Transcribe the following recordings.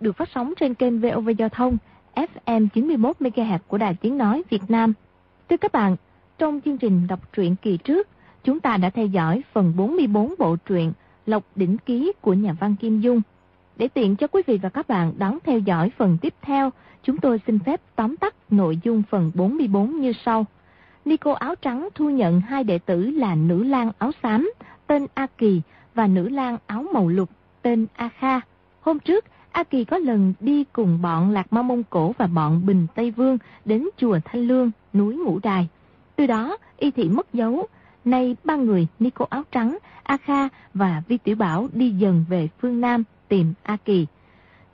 được phát sóng trên kênh VOV Giao thông FM 91 MHz của Đài Tiếng nói Việt Nam. Thưa các bạn, trong chương trình đọc truyện kỳ trước, chúng ta đã theo dõi phần 44 bộ truyện Lộc đỉnh ký của nhà văn Kim Dung. Để tiện cho quý vị và các bạn đón theo dõi phần tiếp theo, chúng tôi xin phép tóm tắt nội dung phần 44 như sau. Nico áo trắng thu nhận hai đệ tử là nữ lang áo xám, tên A Kỳ và nữ lang áo màu lục, tên A Kha. Hôm trước, A Kỳ có lần đi cùng bọn Lạc Ma Mông Cổ và bọn Bình Tây Vương đến chùa Thanh Lương, núi Ngũ Đài. Từ đó, y thị mất dấu. Nay ba người Nico áo trắng, A Kha và Vi Tiểu Bảo đi dần về phương Nam tìm A Kỳ.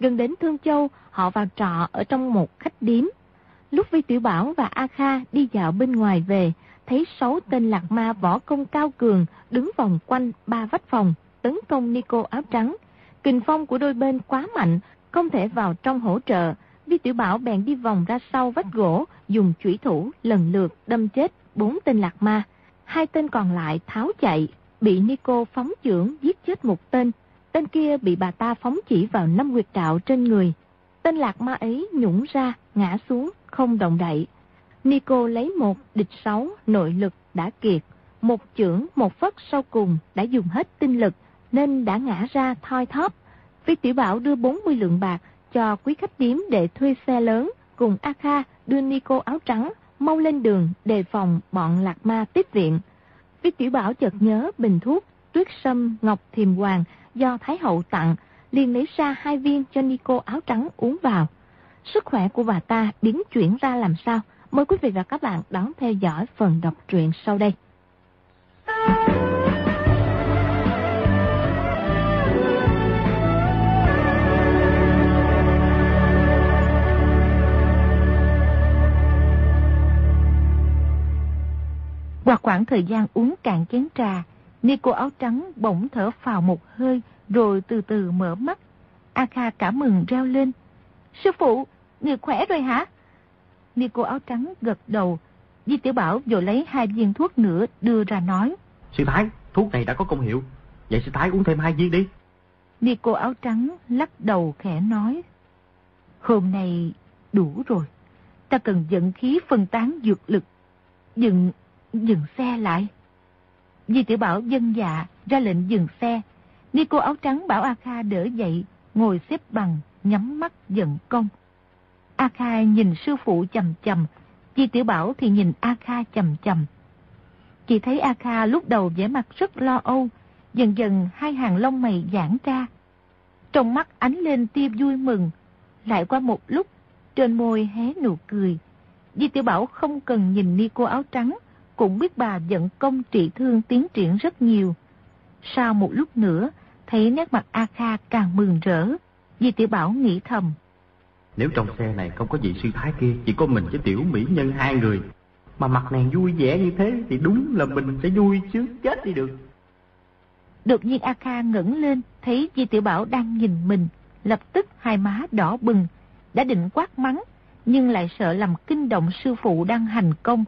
Gần đến Thương Châu, họ vào trọ ở trong một khách điếm. Lúc Vi Tiểu Bảo và A Kha đi dạo bên ngoài về, thấy sáu tên lạc ma võ công cao cường đứng vòng quanh ba vách phòng, tấn công Nico áo trắng. Kình phong của đôi bên quá mạnh, không thể vào trong hỗ trợ. Vi Tiểu Bảo bèn đi vòng ra sau vách gỗ, dùng chủy thủ lần lượt đâm chết bốn tên lạc ma. Hai tên còn lại tháo chạy, bị Nico phóng chưởng giết chết một tên. Tên kia bị bà ta phóng chỉ vào năm quyệt đạo trên người. Tên lạc ma ấy nhũng ra, ngã xuống, không động đậy. Nico lấy một địch sáu nội lực đã kiệt. Một chưởng, một phất sau cùng đã dùng hết tinh lực nên đã ngã ra thoi thóp. Phi Tiểu Bảo đưa 40 lượng bạc cho quý khách điếm để thuê xe lớn cùng A Kha đưa Nico áo trắng mau lên đường đề phòng bọn lạc ma tiếp viện. Phi Tiểu Bảo chợt nhớ bình thuốc tuyết sâm ngọc thiềm hoàng do Thái Hậu tặng, liền lấy ra hai viên cho Nico áo trắng uống vào. Sức khỏe của bà ta biến chuyển ra làm sao? Mời quý vị và các bạn đón theo dõi phần đọc truyện sau đây. Qua khoảng thời gian uống cạn chén trà, Nico áo trắng bỗng thở phào một hơi rồi từ từ mở mắt. A Kha cảm mừng reo lên. Sư phụ, người khỏe rồi hả? Nico áo trắng gật đầu. Di Tiểu Bảo rồi lấy hai viên thuốc nữa đưa ra nói. Sư Thái, thuốc này đã có công hiệu. Vậy sư Thái uống thêm hai viên đi. Nico áo trắng lắc đầu khẽ nói. Hôm nay đủ rồi. Ta cần dẫn khí phân tán dược lực. Dừng, dừng xe lại. Di Tiểu Bảo dân dạ ra lệnh dừng xe. Nico áo trắng bảo A Kha đỡ dậy, ngồi xếp bằng, nhắm mắt giận công. A Kha nhìn sư phụ chầm chầm, Di Tiểu Bảo thì nhìn A Kha chầm chầm. Chỉ thấy A Kha lúc đầu vẻ mặt rất lo âu, dần dần hai hàng lông mày giãn ra. Trong mắt ánh lên tia vui mừng, lại qua một lúc, trên môi hé nụ cười. Di Tiểu Bảo không cần nhìn ni cô áo trắng, cũng biết bà giận công trị thương tiến triển rất nhiều. Sau một lúc nữa, thấy nét mặt A Kha càng mừng rỡ, Di Tiểu Bảo nghĩ thầm. Nếu trong xe này không có vị sư thái kia, chỉ có mình với tiểu mỹ nhân hai người, mà mặt nàng vui vẻ như thế thì đúng là mình sẽ vui chứ chết đi được. Đột nhiên A Kha ngẩng lên, thấy Di Tiểu Bảo đang nhìn mình, lập tức hai má đỏ bừng, đã định quát mắng, nhưng lại sợ làm kinh động sư phụ đang hành công,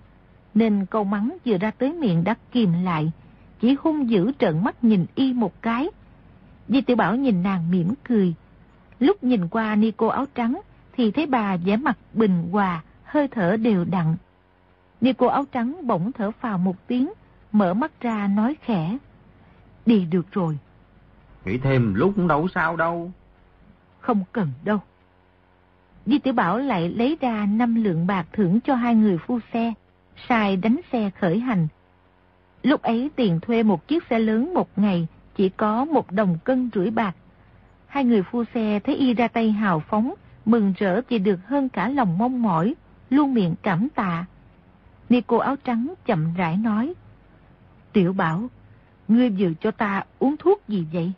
nên câu mắng vừa ra tới miệng đã kìm lại, chỉ hung dữ trợn mắt nhìn y một cái. Di Tiểu Bảo nhìn nàng mỉm cười. Lúc nhìn qua ni cô áo trắng, thì thấy bà vẻ mặt bình hòa, hơi thở đều đặn. Ni cô áo trắng bỗng thở phào một tiếng, mở mắt ra nói khẽ. Đi được rồi. Nghĩ thêm lúc cũng đâu sao đâu. Không cần đâu. Di Tiểu Bảo lại lấy ra năm lượng bạc thưởng cho hai người phu xe, sai đánh xe khởi hành. Lúc ấy tiền thuê một chiếc xe lớn một ngày chỉ có một đồng cân rưỡi bạc. Hai người phu xe thấy y ra tay hào phóng, mừng rỡ vì được hơn cả lòng mong mỏi, luôn miệng cảm tạ. Ni cô áo trắng chậm rãi nói, Tiểu Bảo, ngươi vừa cho ta uống thuốc gì vậy?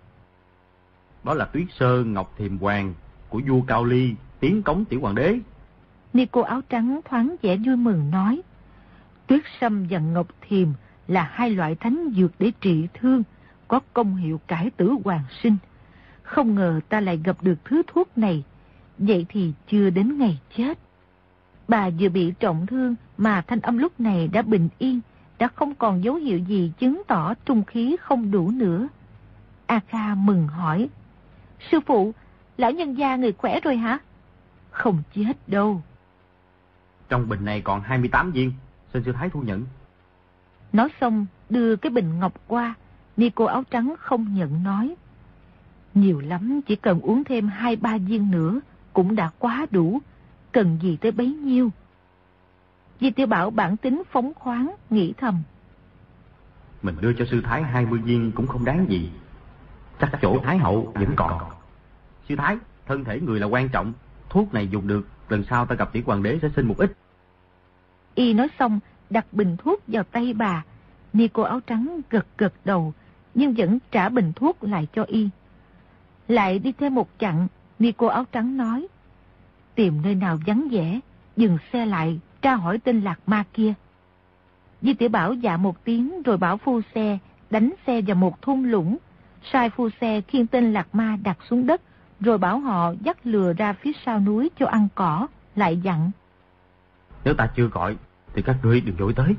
Đó là tuyết sơ ngọc thiềm hoàng của vua Cao Ly, tiến cống tiểu hoàng đế. Ni cô áo trắng thoáng vẻ vui mừng nói, Tuyết sâm và ngọc thiềm là hai loại thánh dược để trị thương, có công hiệu cải tử hoàng sinh. Không ngờ ta lại gặp được thứ thuốc này, vậy thì chưa đến ngày chết. Bà vừa bị trọng thương mà thanh âm lúc này đã bình yên, đã không còn dấu hiệu gì chứng tỏ trung khí không đủ nữa. A Kha mừng hỏi, Sư phụ, lão nhân gia người khỏe rồi hả? Không chết đâu. Trong bình này còn 28 viên, xin sư thái thu nhận. Nói xong, đưa cái bình ngọc qua, ni cô áo trắng không nhận nói. Nhiều lắm, chỉ cần uống thêm 2-3 viên nữa, cũng đã quá đủ, cần gì tới bấy nhiêu. Di tiểu Bảo bản tính phóng khoáng, nghĩ thầm. Mình đưa cho sư thái 20 viên cũng không đáng gì. Chắc chỗ thái hậu vẫn còn. Sư thái, thân thể người là quan trọng, thuốc này dùng được, lần sau ta gặp tỷ hoàng đế sẽ xin một ít. Y nói xong, đặt bình thuốc vào tay bà. Ni cô áo trắng gật gật đầu, nhưng vẫn trả bình thuốc lại cho Y. Lại đi thêm một chặng, Ni cô áo trắng nói. Tìm nơi nào vắng vẻ, dừng xe lại, tra hỏi tên lạc ma kia. Di tiểu Bảo dạ một tiếng rồi bảo phu xe, đánh xe vào một thung lũng. Sai phu xe khiêng tên lạc ma đặt xuống đất, rồi bảo họ dắt lừa ra phía sau núi cho ăn cỏ, lại dặn. Nếu ta chưa gọi, thì các ngươi đừng dội tới.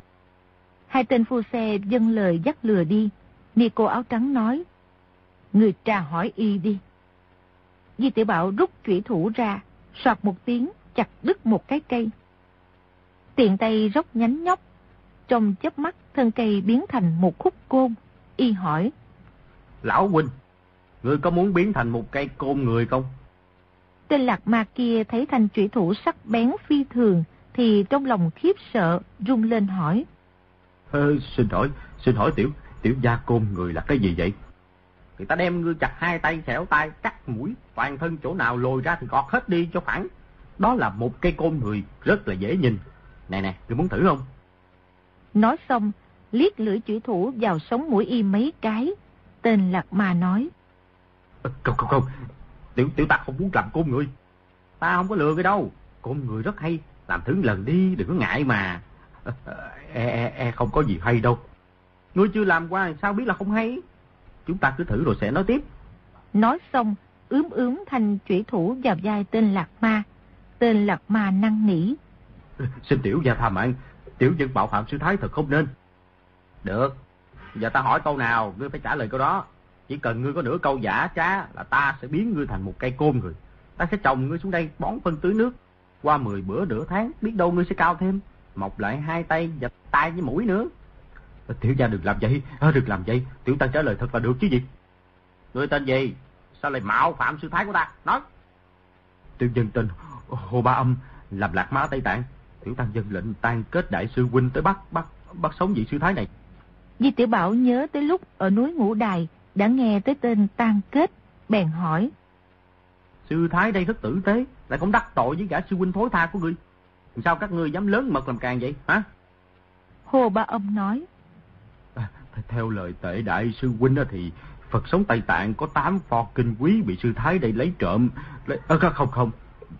Hai tên phu xe dâng lời dắt lừa đi. Ni cô áo trắng nói, Người tra hỏi y đi. Di tiểu Bảo rút chủy thủ ra, soạt một tiếng, chặt đứt một cái cây. Tiện tay róc nhánh nhóc. Trong chớp mắt, thân cây biến thành một khúc côn. Y hỏi. Lão huynh, ngươi có muốn biến thành một cây côn người không? Tên lạc ma kia thấy thanh chủy thủ sắc bén phi thường, thì trong lòng khiếp sợ, rung lên hỏi. Ờ, xin hỏi, xin hỏi tiểu, tiểu gia côn người là cái gì vậy? Thì ta đem ngươi chặt hai tay xẻo tay, cắt mũi, toàn thân chỗ nào lồi ra thì gọt hết đi cho phẳng. Đó là một cây côn người rất là dễ nhìn. Nè nè, ngươi muốn thử không? Nói xong, liếc lưỡi chủy thủ vào sống mũi y mấy cái. Tên Lạc Ma nói. Không không không, tiểu tiểu ta không muốn làm côn người. Ta không có lừa cái đâu, côn người rất hay, làm thử lần đi, đừng có ngại mà. E, e, e không có gì hay đâu. Ngươi chưa làm qua sao biết là không hay? Chúng ta cứ thử rồi sẽ nói tiếp. Nói xong, ướm ướm thành chủy thủ vào vai tên Lạc Ma. Tên Lạc Ma năng nỉ. Xin tiểu gia tha mạng, tiểu dân bạo phạm sư thái thật không nên. Được, giờ ta hỏi câu nào, ngươi phải trả lời câu đó. Chỉ cần ngươi có nửa câu giả trá là ta sẽ biến ngươi thành một cây côn người. Ta sẽ trồng ngươi xuống đây bón phân tưới nước. Qua 10 bữa nửa tháng, biết đâu ngươi sẽ cao thêm. Mọc lại hai tay và tay với mũi nữa. Tiểu gia đừng làm vậy, à, đừng làm vậy. Tiểu tăng trả lời thật là được chứ gì. Ngươi tên gì? Sao lại mạo phạm sư thái của ta? Nói. Tiểu dân tên Hồ Ba Âm, làm lạc má Tây Tạng. Tiểu tăng dân lệnh tan kết đại sư huynh tới bắt, bắt, bắt sống vị sư thái này. Di Tiểu Bảo nhớ tới lúc ở núi Ngũ Đài đã nghe tới tên tan kết, bèn hỏi. Sư thái đây rất tử tế, lại không đắc tội với gã sư huynh thối tha của ngươi. Sao các ngươi dám lớn mật làm càng vậy, hả? Hồ Ba Âm nói. À, theo lời tệ đại sư huynh thì Phật sống Tây Tạng có 8 pho kinh quý bị sư thái đây lấy trộm. Lấy... À, không không,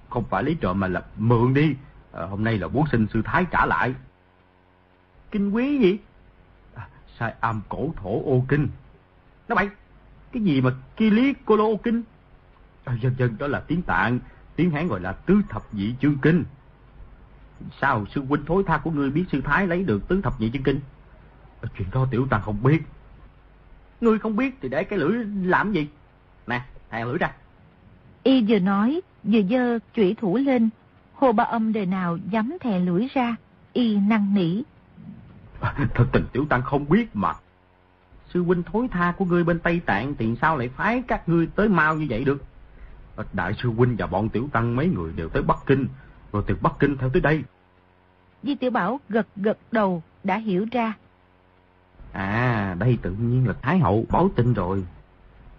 không phải lấy trộm mà là mượn đi. À, hôm nay là muốn xin sư thái trả lại. Kinh quý gì? À, sai âm cổ thổ ô kinh. Nó bậy, cái gì mà ki lý cô lô ô kinh? À, dân dân đó là tiếng tạng, tiếng Hán gọi là tứ thập nhị chương kinh. Sao sư huynh thối tha của ngươi biết sư thái lấy được tứ thập nhị chương kinh? À, chuyện đó tiểu tăng không biết. Ngươi không biết thì để cái lưỡi làm gì? Nè, thè lưỡi ra. Y vừa nói, vừa dơ chủy thủ lên. Hồ ba âm đời nào dám thè lưỡi ra. Y năng nỉ. Thật tình tiểu tăng không biết mà. Sư huynh thối tha của ngươi bên Tây Tạng thì sao lại phái các ngươi tới mau như vậy được? Đại sư huynh và bọn tiểu tăng mấy người đều tới Bắc Kinh, rồi từ Bắc Kinh theo tới đây. Di Tiểu Bảo gật gật đầu, đã hiểu ra. À, đây tự nhiên là Thái Hậu báo tin rồi.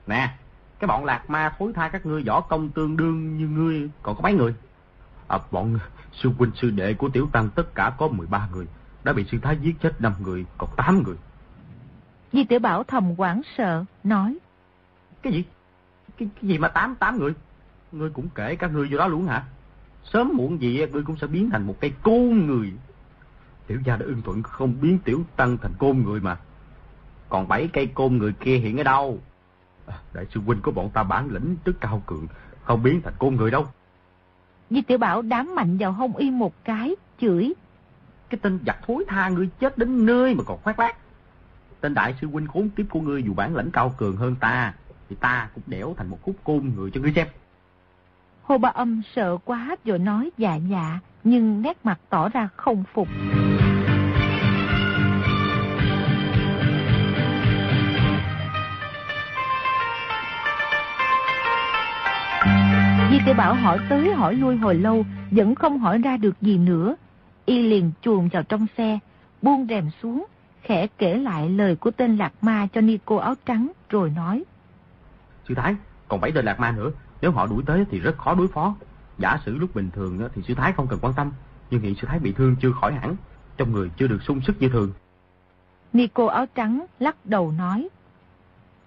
Nè, cái bọn lạc ma thối tha các ngươi võ công tương đương như ngươi còn có mấy người? À, bọn sư huynh sư đệ của tiểu tăng tất cả có 13 người. Đã bị sư thái giết chết 5 người, còn 8 người. Di tiểu Bảo thầm quảng sợ, nói. Cái gì? Cái, cái gì mà 8 8 người? Ngươi cũng kể các ngươi vô đó luôn hả? Sớm muộn gì ngươi cũng sẽ biến thành một cây côn người. Tiểu gia đã ưng thuận không biến tiểu tăng thành côn người mà. Còn bảy cây côn người kia hiện ở đâu? À, đại sư huynh của bọn ta bản lĩnh rất cao cường, không biến thành côn người đâu. Di tiểu Bảo đám mạnh vào hông y một cái, chửi. Cái tên giặc thối tha ngươi chết đến nơi mà còn khoác lác. Tên đại sư huynh khốn kiếp của ngươi dù bản lãnh cao cường hơn ta, thì ta cũng đẽo thành một khúc côn người cho ngươi xem. Hồ Ba Âm sợ quá rồi nói dạ dạ, nhưng nét mặt tỏ ra không phục. Di tiểu Bảo hỏi tới hỏi lui hồi lâu, vẫn không hỏi ra được gì nữa. Y liền chuồn vào trong xe, buông rèm xuống, khẽ kể lại lời của tên Lạc Ma cho Nico áo trắng, rồi nói. Sư Thái, còn bảy tên Lạc Ma nữa, nếu họ đuổi tới thì rất khó đối phó. Giả sử lúc bình thường thì sư Thái không cần quan tâm, nhưng hiện sư Thái bị thương chưa khỏi hẳn, trong người chưa được sung sức như thường. Nico áo trắng lắc đầu nói,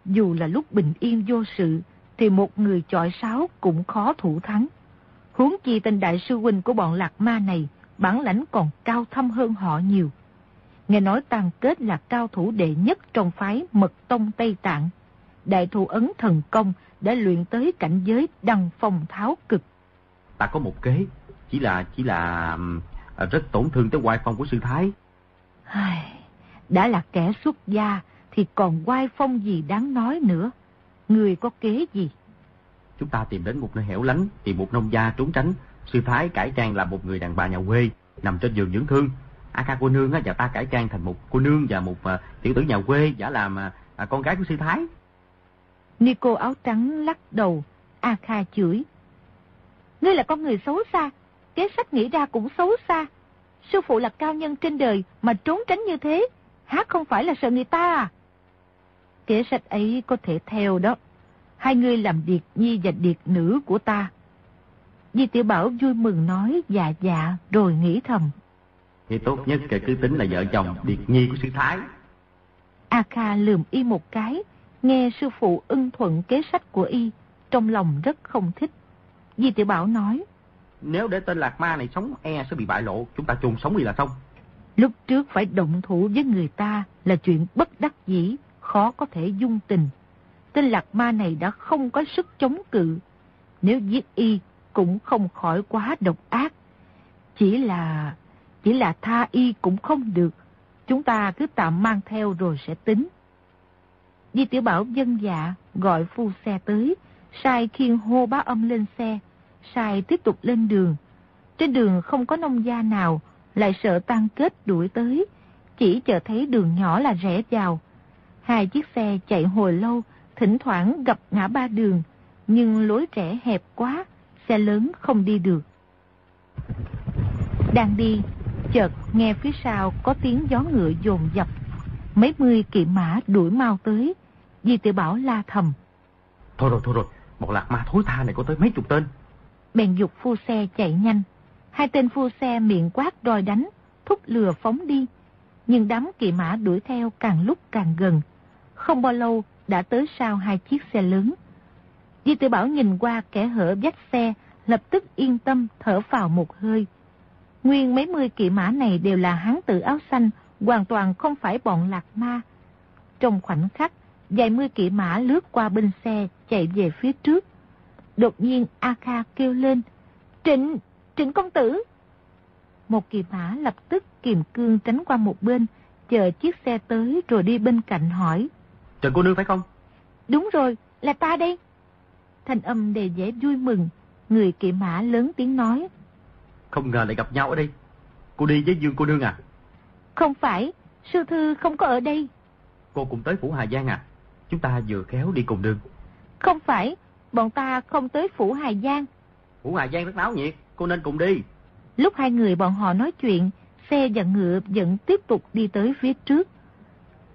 dù là lúc bình yên vô sự, thì một người chọi sáo cũng khó thủ thắng. Huống chi tên đại sư huynh của bọn lạc ma này, bản lãnh còn cao thâm hơn họ nhiều. Nghe nói tàn kết là cao thủ đệ nhất trong phái mật tông Tây Tạng. Đại thủ ấn thần công đã luyện tới cảnh giới đăng phong tháo cực. Ta có một kế, chỉ là chỉ là rất tổn thương tới oai phong của sư thái. Đã là kẻ xuất gia thì còn oai phong gì đáng nói nữa. Người có kế gì? Chúng ta tìm đến một nơi hẻo lánh, tìm một nông gia trốn tránh. Sư thái cải trang là một người đàn bà nhà quê, nằm trên giường dưỡng thương. A ca cô nương và ta cải trang thành một cô nương và một uh, tiểu tử nhà quê giả làm uh, con gái của sư thái. Nico áo trắng lắc đầu, A Kha chửi. Ngươi là con người xấu xa, kế sách nghĩ ra cũng xấu xa. Sư phụ là cao nhân trên đời mà trốn tránh như thế, hát không phải là sợ người ta à? Kế sách ấy có thể theo đó. Hai người làm điệt nhi và điệt nữ của ta. Di tiểu Bảo vui mừng nói dạ dạ rồi nghĩ thầm. Thì tốt nhất kể cứ tính là vợ chồng điệt nhi của sư Thái. A Kha lườm y một cái, nghe sư phụ ưng thuận kế sách của y, trong lòng rất không thích. Di tiểu Bảo nói. Nếu để tên Lạc Ma này sống e sẽ bị bại lộ, chúng ta chôn sống đi là xong. Lúc trước phải động thủ với người ta là chuyện bất đắc dĩ, khó có thể dung tình. Tên Lạc Ma này đã không có sức chống cự. Nếu giết y cũng không khỏi quá độc ác. Chỉ là... chỉ là tha y cũng không được. Chúng ta cứ tạm mang theo rồi sẽ tính. Di Tiểu Bảo dân dạ gọi phu xe tới, sai khiên hô bá âm lên xe, sai tiếp tục lên đường. Trên đường không có nông gia nào, lại sợ tan kết đuổi tới, chỉ chờ thấy đường nhỏ là rẽ vào. Hai chiếc xe chạy hồi lâu, thỉnh thoảng gặp ngã ba đường, nhưng lối rẽ hẹp quá, xe lớn không đi được. Đang đi, chợt nghe phía sau có tiếng gió ngựa dồn dập. Mấy mươi kỵ mã đuổi mau tới, Di tiểu Bảo la thầm. Thôi rồi, thôi rồi, một lạc ma thối tha này có tới mấy chục tên. Bèn dục phu xe chạy nhanh. Hai tên phu xe miệng quát đòi đánh, thúc lừa phóng đi. Nhưng đám kỵ mã đuổi theo càng lúc càng gần. Không bao lâu đã tới sau hai chiếc xe lớn. Di tiểu Bảo nhìn qua kẻ hở vách xe, lập tức yên tâm thở vào một hơi. Nguyên mấy mươi kỵ mã này đều là hán tử áo xanh, hoàn toàn không phải bọn lạc ma. Trong khoảnh khắc, vài mươi kỵ mã lướt qua bên xe chạy về phía trước. Đột nhiên A Kha kêu lên, Trịnh, Trịnh công tử! Một kỵ mã lập tức kiềm cương tránh qua một bên, chờ chiếc xe tới rồi đi bên cạnh hỏi. Trần cô nương phải không? Đúng rồi, là ta đây. Thanh âm đề dễ vui mừng, người kỵ mã lớn tiếng nói. Không ngờ lại gặp nhau ở đây. Cô đi với Dương cô nương à? Không phải, sư thư không có ở đây. Cô cũng tới Phủ Hà Giang à? Chúng ta vừa khéo đi cùng đường. Không phải, bọn ta không tới Phủ Hà Giang. Phủ Hà Giang rất náo nhiệt, cô nên cùng đi. Lúc hai người bọn họ nói chuyện, xe và ngựa vẫn tiếp tục đi tới phía trước.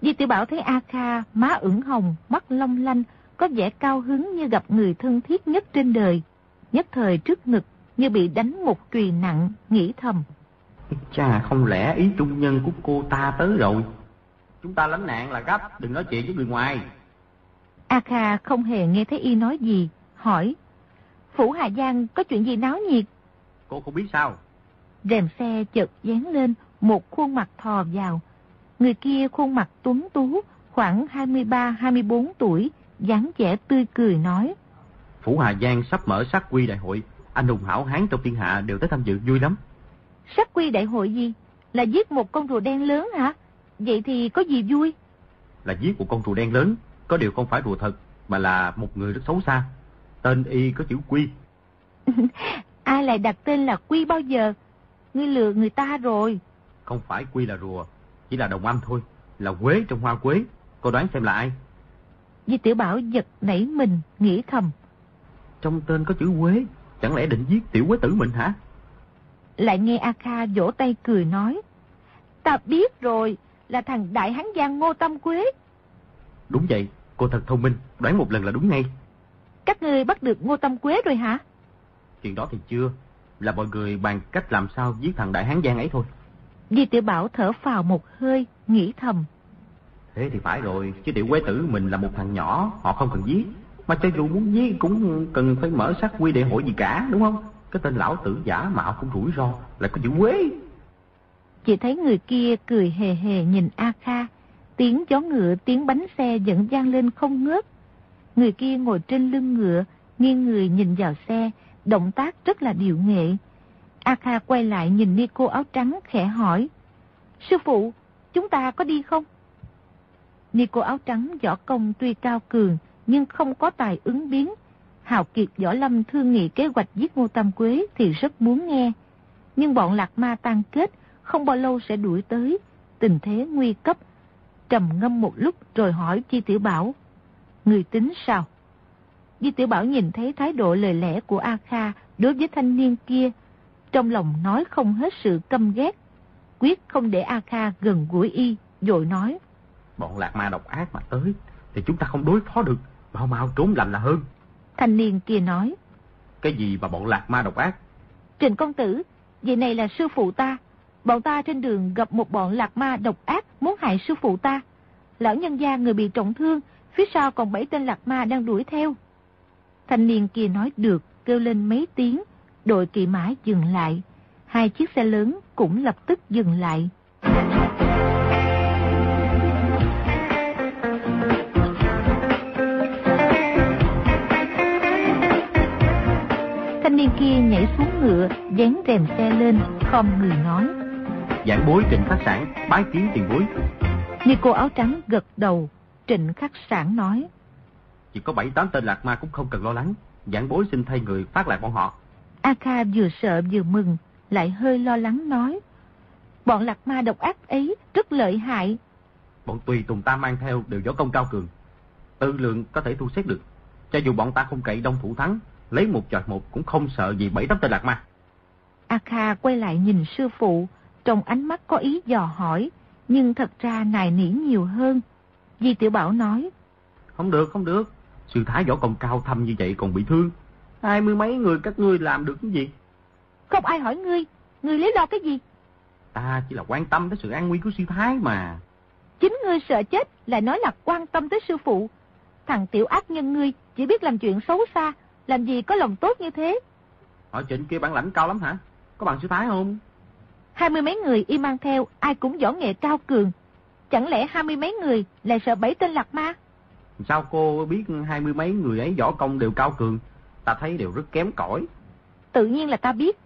Di tiểu Bảo thấy A Kha, má ửng hồng, mắt long lanh, có vẻ cao hứng như gặp người thân thiết nhất trên đời. Nhất thời trước ngực, như bị đánh một chùy nặng, nghĩ thầm. Chà, không lẽ ý trung nhân của cô ta tới rồi? Chúng ta lánh nạn là gấp, đừng nói chuyện với người ngoài. A Kha không hề nghe thấy y nói gì, hỏi. Phủ Hà Giang có chuyện gì náo nhiệt? Cô không biết sao? Rèm xe chợt dán lên, một khuôn mặt thò vào. Người kia khuôn mặt tuấn tú, khoảng 23-24 tuổi, dáng vẻ tươi cười nói. Phủ Hà Giang sắp mở sát quy đại hội, anh hùng hảo hán trong thiên hạ đều tới tham dự vui lắm. Sát quy đại hội gì? Là giết một con rùa đen lớn hả? Vậy thì có gì vui? Là giết một con rùa đen lớn, có điều không phải rùa thật, mà là một người rất xấu xa. Tên y có chữ Quy. Ai lại đặt tên là Quy bao giờ? Ngươi lừa người ta rồi. Không phải Quy là rùa, chỉ là đồng âm thôi, là quế trong hoa quế. Cô đoán xem là ai? Di Tiểu Bảo giật nảy mình, nghĩ thầm. Trong tên có chữ quế, chẳng lẽ định giết tiểu quế tử mình hả? Lại nghe A Kha vỗ tay cười nói. Ta biết rồi, là thằng Đại Hán Giang Ngô Tâm Quế. Đúng vậy, cô thật thông minh, đoán một lần là đúng ngay. Các người bắt được Ngô Tâm Quế rồi hả? Chuyện đó thì chưa, là mọi người bàn cách làm sao giết thằng Đại Hán Giang ấy thôi. Di Tiểu Bảo thở phào một hơi, nghĩ thầm. Thế thì phải rồi, chứ tiểu quế tử mình là một thằng nhỏ, họ không cần giết. Mà cho dù muốn giết cũng cần phải mở sát quy đệ hội gì cả, đúng không? Cái tên lão tử giả mạo cũng rủi ro, lại có chữ quế. Chỉ thấy người kia cười hề hề nhìn A Kha, tiếng gió ngựa, tiếng bánh xe vẫn gian lên không ngớt. Người kia ngồi trên lưng ngựa, nghiêng người nhìn vào xe, động tác rất là điệu nghệ. A Kha quay lại nhìn Nico áo trắng khẽ hỏi, Sư phụ, chúng ta có đi không? Nico áo trắng võ công tuy cao cường, nhưng không có tài ứng biến. Hào Kiệt Võ Lâm thương nghị kế hoạch giết Ngô Tam Quế thì rất muốn nghe. Nhưng bọn Lạc Ma tan kết, không bao lâu sẽ đuổi tới. Tình thế nguy cấp. Trầm ngâm một lúc rồi hỏi Chi Tiểu Bảo. Người tính sao? Chi Tiểu Bảo nhìn thấy thái độ lời lẽ của A Kha đối với thanh niên kia. Trong lòng nói không hết sự căm ghét. Quyết không để A Kha gần gũi y, rồi nói. Bọn lạc ma độc ác mà tới, thì chúng ta không đối phó được. Mau mau trốn lành là hơn. Thanh niên kia nói. Cái gì mà bọn lạc ma độc ác? Trình công tử, vị này là sư phụ ta. Bọn ta trên đường gặp một bọn lạc ma độc ác muốn hại sư phụ ta. Lão nhân gia người bị trọng thương, phía sau còn bảy tên lạc ma đang đuổi theo. Thanh niên kia nói được, kêu lên mấy tiếng, đội kỳ mã dừng lại. Hai chiếc xe lớn cũng lập tức dừng lại. Thanh niên kia nhảy xuống ngựa, dán rèm xe lên, không người nói. Giảng bối trịnh khách sản, bái kiến tiền bối. Nico áo trắng gật đầu, trịnh khắc sản nói. Chỉ có bảy tám tên lạc ma cũng không cần lo lắng. Giảng bối xin thay người phát lạc bọn họ. A Kha vừa sợ vừa mừng, lại hơi lo lắng nói. Bọn lạc ma độc ác ấy rất lợi hại. Bọn tùy tùng ta mang theo đều võ công cao cường. Tư lượng có thể thu xét được. Cho dù bọn ta không cậy đông thủ thắng, lấy một chọi một cũng không sợ gì bảy tám tên lạc ma. A Kha quay lại nhìn sư phụ, trong ánh mắt có ý dò hỏi, nhưng thật ra nài nỉ nhiều hơn. Di Tiểu Bảo nói. Không được, không được. Sư thái võ công cao thâm như vậy còn bị thương. Hai mươi mấy người các ngươi làm được cái gì? Không ai hỏi ngươi, ngươi lấy lo cái gì? Ta chỉ là quan tâm tới sự an nguy của sư thái mà. Chính ngươi sợ chết, lại nói là quan tâm tới sư phụ. Thằng tiểu ác nhân ngươi chỉ biết làm chuyện xấu xa, làm gì có lòng tốt như thế. Hỏi trịnh kia bản lãnh cao lắm hả? Có bằng sư thái không? Hai mươi mấy người y mang theo, ai cũng võ nghệ cao cường. Chẳng lẽ hai mươi mấy người lại sợ bảy tên lạc ma? Sao cô biết hai mươi mấy người ấy võ công đều cao cường? Ta thấy đều rất kém cỏi. Tự nhiên là ta biết.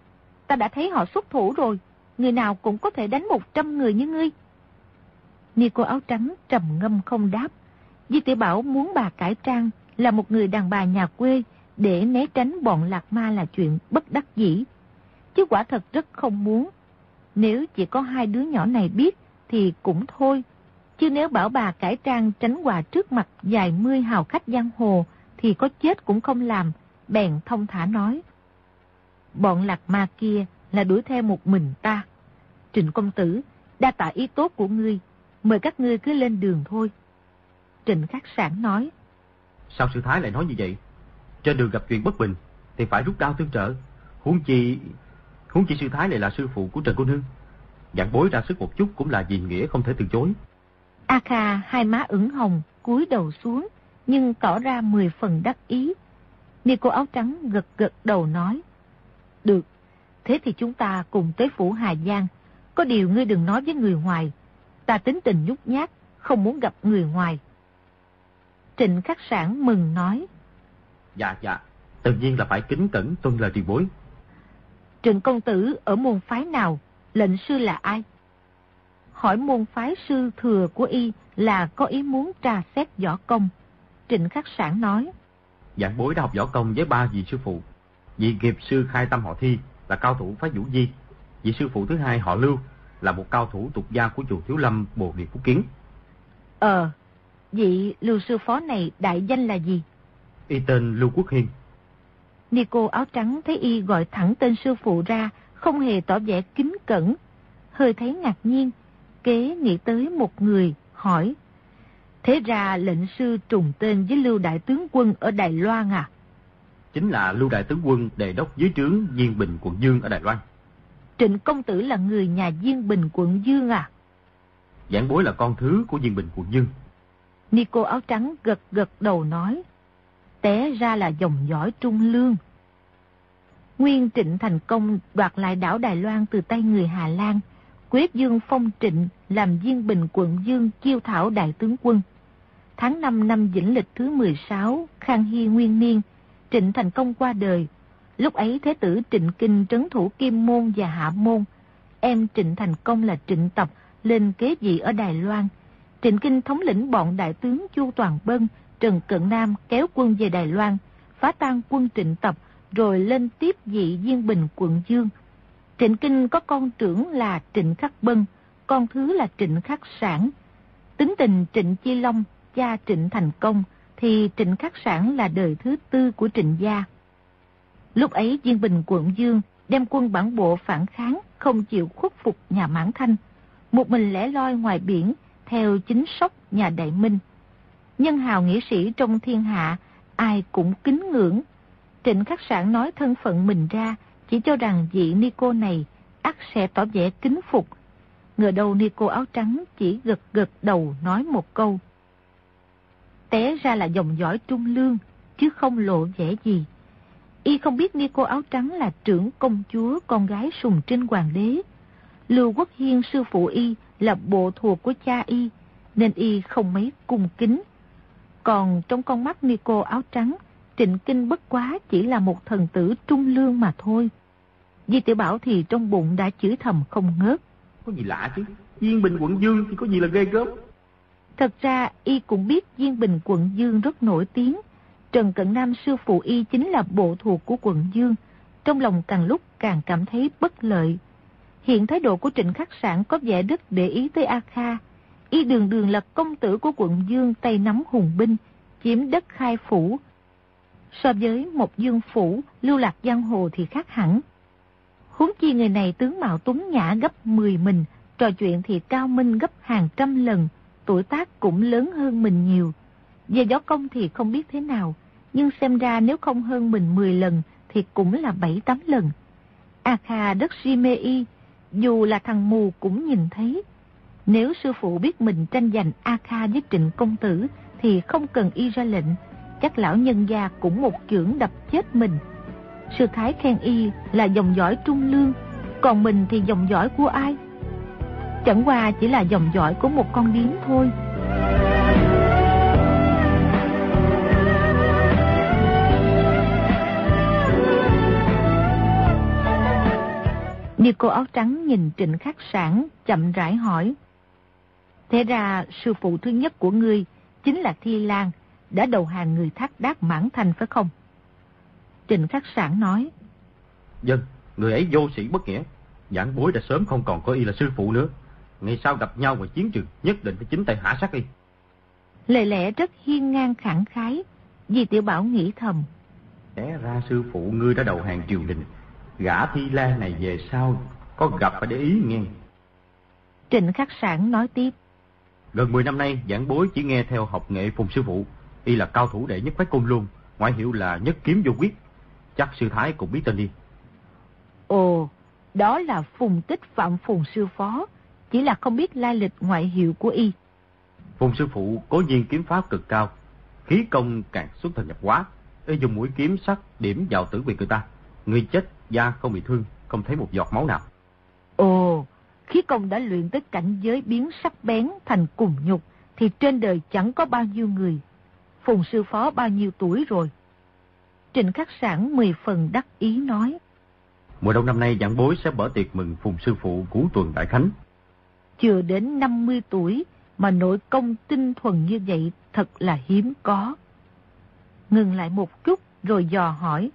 Ta đã thấy họ xuất thủ rồi. Người nào cũng có thể đánh một trăm người như ngươi. Nico áo trắng trầm ngâm không đáp. Di tiểu Bảo muốn bà cải trang là một người đàn bà nhà quê để né tránh bọn lạc ma là chuyện bất đắc dĩ. Chứ quả thật rất không muốn. Nếu chỉ có hai đứa nhỏ này biết thì cũng thôi. Chứ nếu bảo bà cải trang tránh quà trước mặt vài mươi hào khách giang hồ thì có chết cũng không làm, bèn thông thả nói. Bọn lạc ma kia là đuổi theo một mình ta. Trịnh công tử, đa tạ ý tốt của ngươi, mời các ngươi cứ lên đường thôi. Trịnh khắc sản nói. Sao sư thái lại nói như vậy? Trên đường gặp chuyện bất bình thì phải rút đao tương trợ. Huống chi huống chi sư thái này là sư phụ của Trần Cô Nương. Dạng bối ra sức một chút cũng là vì nghĩa không thể từ chối. A Kha hai má ửng hồng, cúi đầu xuống, nhưng tỏ ra mười phần đắc ý. Nico áo trắng gật gật đầu nói. Được, thế thì chúng ta cùng tới phủ Hà Giang. Có điều ngươi đừng nói với người ngoài. Ta tính tình nhút nhát, không muốn gặp người ngoài. Trịnh khắc sản mừng nói. Dạ, dạ, tự nhiên là phải kính cẩn tuân lời tiền bối. Trịnh công tử ở môn phái nào, lệnh sư là ai? Hỏi môn phái sư thừa của y là có ý muốn tra xét võ công. Trịnh Khắc Sản nói. Giảng bối đã học võ công với ba vị sư phụ. Vị nghiệp sư khai tâm họ thi là cao thủ phái vũ di. Vị sư phụ thứ hai họ lưu là một cao thủ tục gia của chùa Thiếu Lâm Bồ Đề Phú Kiến. Ờ, vị lưu sư phó này đại danh là gì? Y tên Lưu Quốc Hiên. Nico áo trắng thấy y gọi thẳng tên sư phụ ra, không hề tỏ vẻ kính cẩn. Hơi thấy ngạc nhiên, kế nghĩ tới một người, hỏi. Thế ra lệnh sư trùng tên với Lưu Đại Tướng Quân ở Đài Loan à? Chính là Lưu Đại Tướng Quân đề đốc dưới trướng Diên Bình quận Dương ở Đài Loan. Trịnh Công Tử là người nhà Diên Bình quận Dương à? Giảng bối là con thứ của Diên Bình quận Dương. Nico áo trắng gật gật đầu nói. Té ra là dòng dõi trung lương. Nguyên Trịnh thành công đoạt lại đảo Đài Loan từ tay người Hà Lan. Quyết Dương phong Trịnh làm Viên Bình quận Dương chiêu thảo đại tướng quân. Tháng 5 năm Vĩnh Lịch thứ 16, Khang Hy Nguyên Niên, Trịnh thành công qua đời. Lúc ấy Thế tử Trịnh Kinh trấn thủ Kim Môn và Hạ Môn. Em Trịnh Thành Công là Trịnh Tập lên kế vị ở Đài Loan. Trịnh Kinh thống lĩnh bọn đại tướng Chu Toàn Bân, Trần Cận Nam kéo quân về Đài Loan, phá tan quân Trịnh Tập, rồi lên tiếp vị Diên Bình quận Dương. Trịnh Kinh có con trưởng là Trịnh Khắc Bân, con thứ là Trịnh Khắc Sản. Tính tình Trịnh Chi Long, cha Trịnh Thành Công, thì Trịnh Khắc Sản là đời thứ tư của Trịnh Gia. Lúc ấy Diên Bình quận Dương đem quân bản bộ phản kháng, không chịu khuất phục nhà Mãn Thanh. Một mình lẻ loi ngoài biển, theo chính sóc nhà Đại Minh. Nhân hào nghĩa sĩ trong thiên hạ, ai cũng kính ngưỡng. Trịnh Khắc Sản nói thân phận mình ra, chỉ cho rằng vị Nico này ắt sẽ tỏ vẻ kính phục. Ngờ đâu Nico áo trắng chỉ gật gật đầu nói một câu. Té ra là dòng dõi trung lương, chứ không lộ vẻ gì. Y không biết Nico áo trắng là trưởng công chúa con gái sùng trinh hoàng đế. Lưu Quốc Hiên sư phụ Y là bộ thuộc của cha Y, nên Y không mấy cung kính. Còn trong con mắt Nico áo trắng, Trịnh Kinh bất quá chỉ là một thần tử trung lương mà thôi. Di tiểu Bảo thì trong bụng đã chửi thầm không ngớt. Có gì lạ chứ, Diên Bình quận Dương thì có gì là ghê gớm. Thật ra y cũng biết Diên Bình quận Dương rất nổi tiếng. Trần Cận Nam sư phụ y chính là bộ thuộc của quận Dương. Trong lòng càng lúc càng cảm thấy bất lợi. Hiện thái độ của Trịnh Khắc Sản có vẻ rất để ý tới A Kha. Y đường đường là công tử của quận Dương tay nắm hùng binh, chiếm đất khai phủ. So với một dương phủ, lưu lạc giang hồ thì khác hẳn. Huống chi người này tướng mạo tuấn nhã gấp 10 mình, trò chuyện thì cao minh gấp hàng trăm lần, tuổi tác cũng lớn hơn mình nhiều. Về gió công thì không biết thế nào, nhưng xem ra nếu không hơn mình 10 lần thì cũng là 7-8 lần. A Kha đất si mê y, dù là thằng mù cũng nhìn thấy. Nếu sư phụ biết mình tranh giành A Kha với trịnh công tử thì không cần y ra lệnh, chắc lão nhân gia cũng một chưởng đập chết mình. Sư Thái khen y là dòng dõi trung lương, còn mình thì dòng dõi của ai? Chẳng qua chỉ là dòng dõi của một con điếm thôi. Như cô áo trắng nhìn trịnh khắc sản, chậm rãi hỏi. Thế ra sư phụ thứ nhất của ngươi chính là Thi Lan, đã đầu hàng người thác đác mãn thành phải không? Trịnh khắc sản nói. Dân, người ấy vô sĩ bất nghĩa. Giảng bối đã sớm không còn có y là sư phụ nữa. Ngày sau gặp nhau ngoài chiến trường, nhất định phải chính tay hạ sát y. Lời lẽ rất hiên ngang khẳng khái, vì tiểu bảo nghĩ thầm. Té ra sư phụ ngươi đã đầu hàng triều đình. Gã thi lan này về sau, có gặp phải để ý nghe. Trịnh khắc sản nói tiếp. Gần 10 năm nay, giảng bối chỉ nghe theo học nghệ phùng sư phụ. Y là cao thủ đệ nhất phái côn luôn, ngoại hiệu là nhất kiếm vô quyết. Chắc sư thái cũng biết tên đi. Ồ, đó là phùng tích phạm phùng sư phó, chỉ là không biết lai lịch ngoại hiệu của y. Phùng sư phụ có nhiên kiếm pháp cực cao, khí công càng xuất thần nhập quá. Y dùng mũi kiếm sắc điểm vào tử vị người ta. Người chết, da không bị thương, không thấy một giọt máu nào. Ồ, khí công đã luyện tới cảnh giới biến sắc bén thành cùng nhục, thì trên đời chẳng có bao nhiêu người. Phùng sư phó bao nhiêu tuổi rồi? Trịnh khắc sản mười phần đắc ý nói. Mùa đông năm nay giảng bối sẽ mở tiệc mừng Phùng sư phụ cũ tuần đại khánh. Chưa đến 50 tuổi mà nội công tinh thuần như vậy thật là hiếm có. ngừng lại một chút rồi dò hỏi.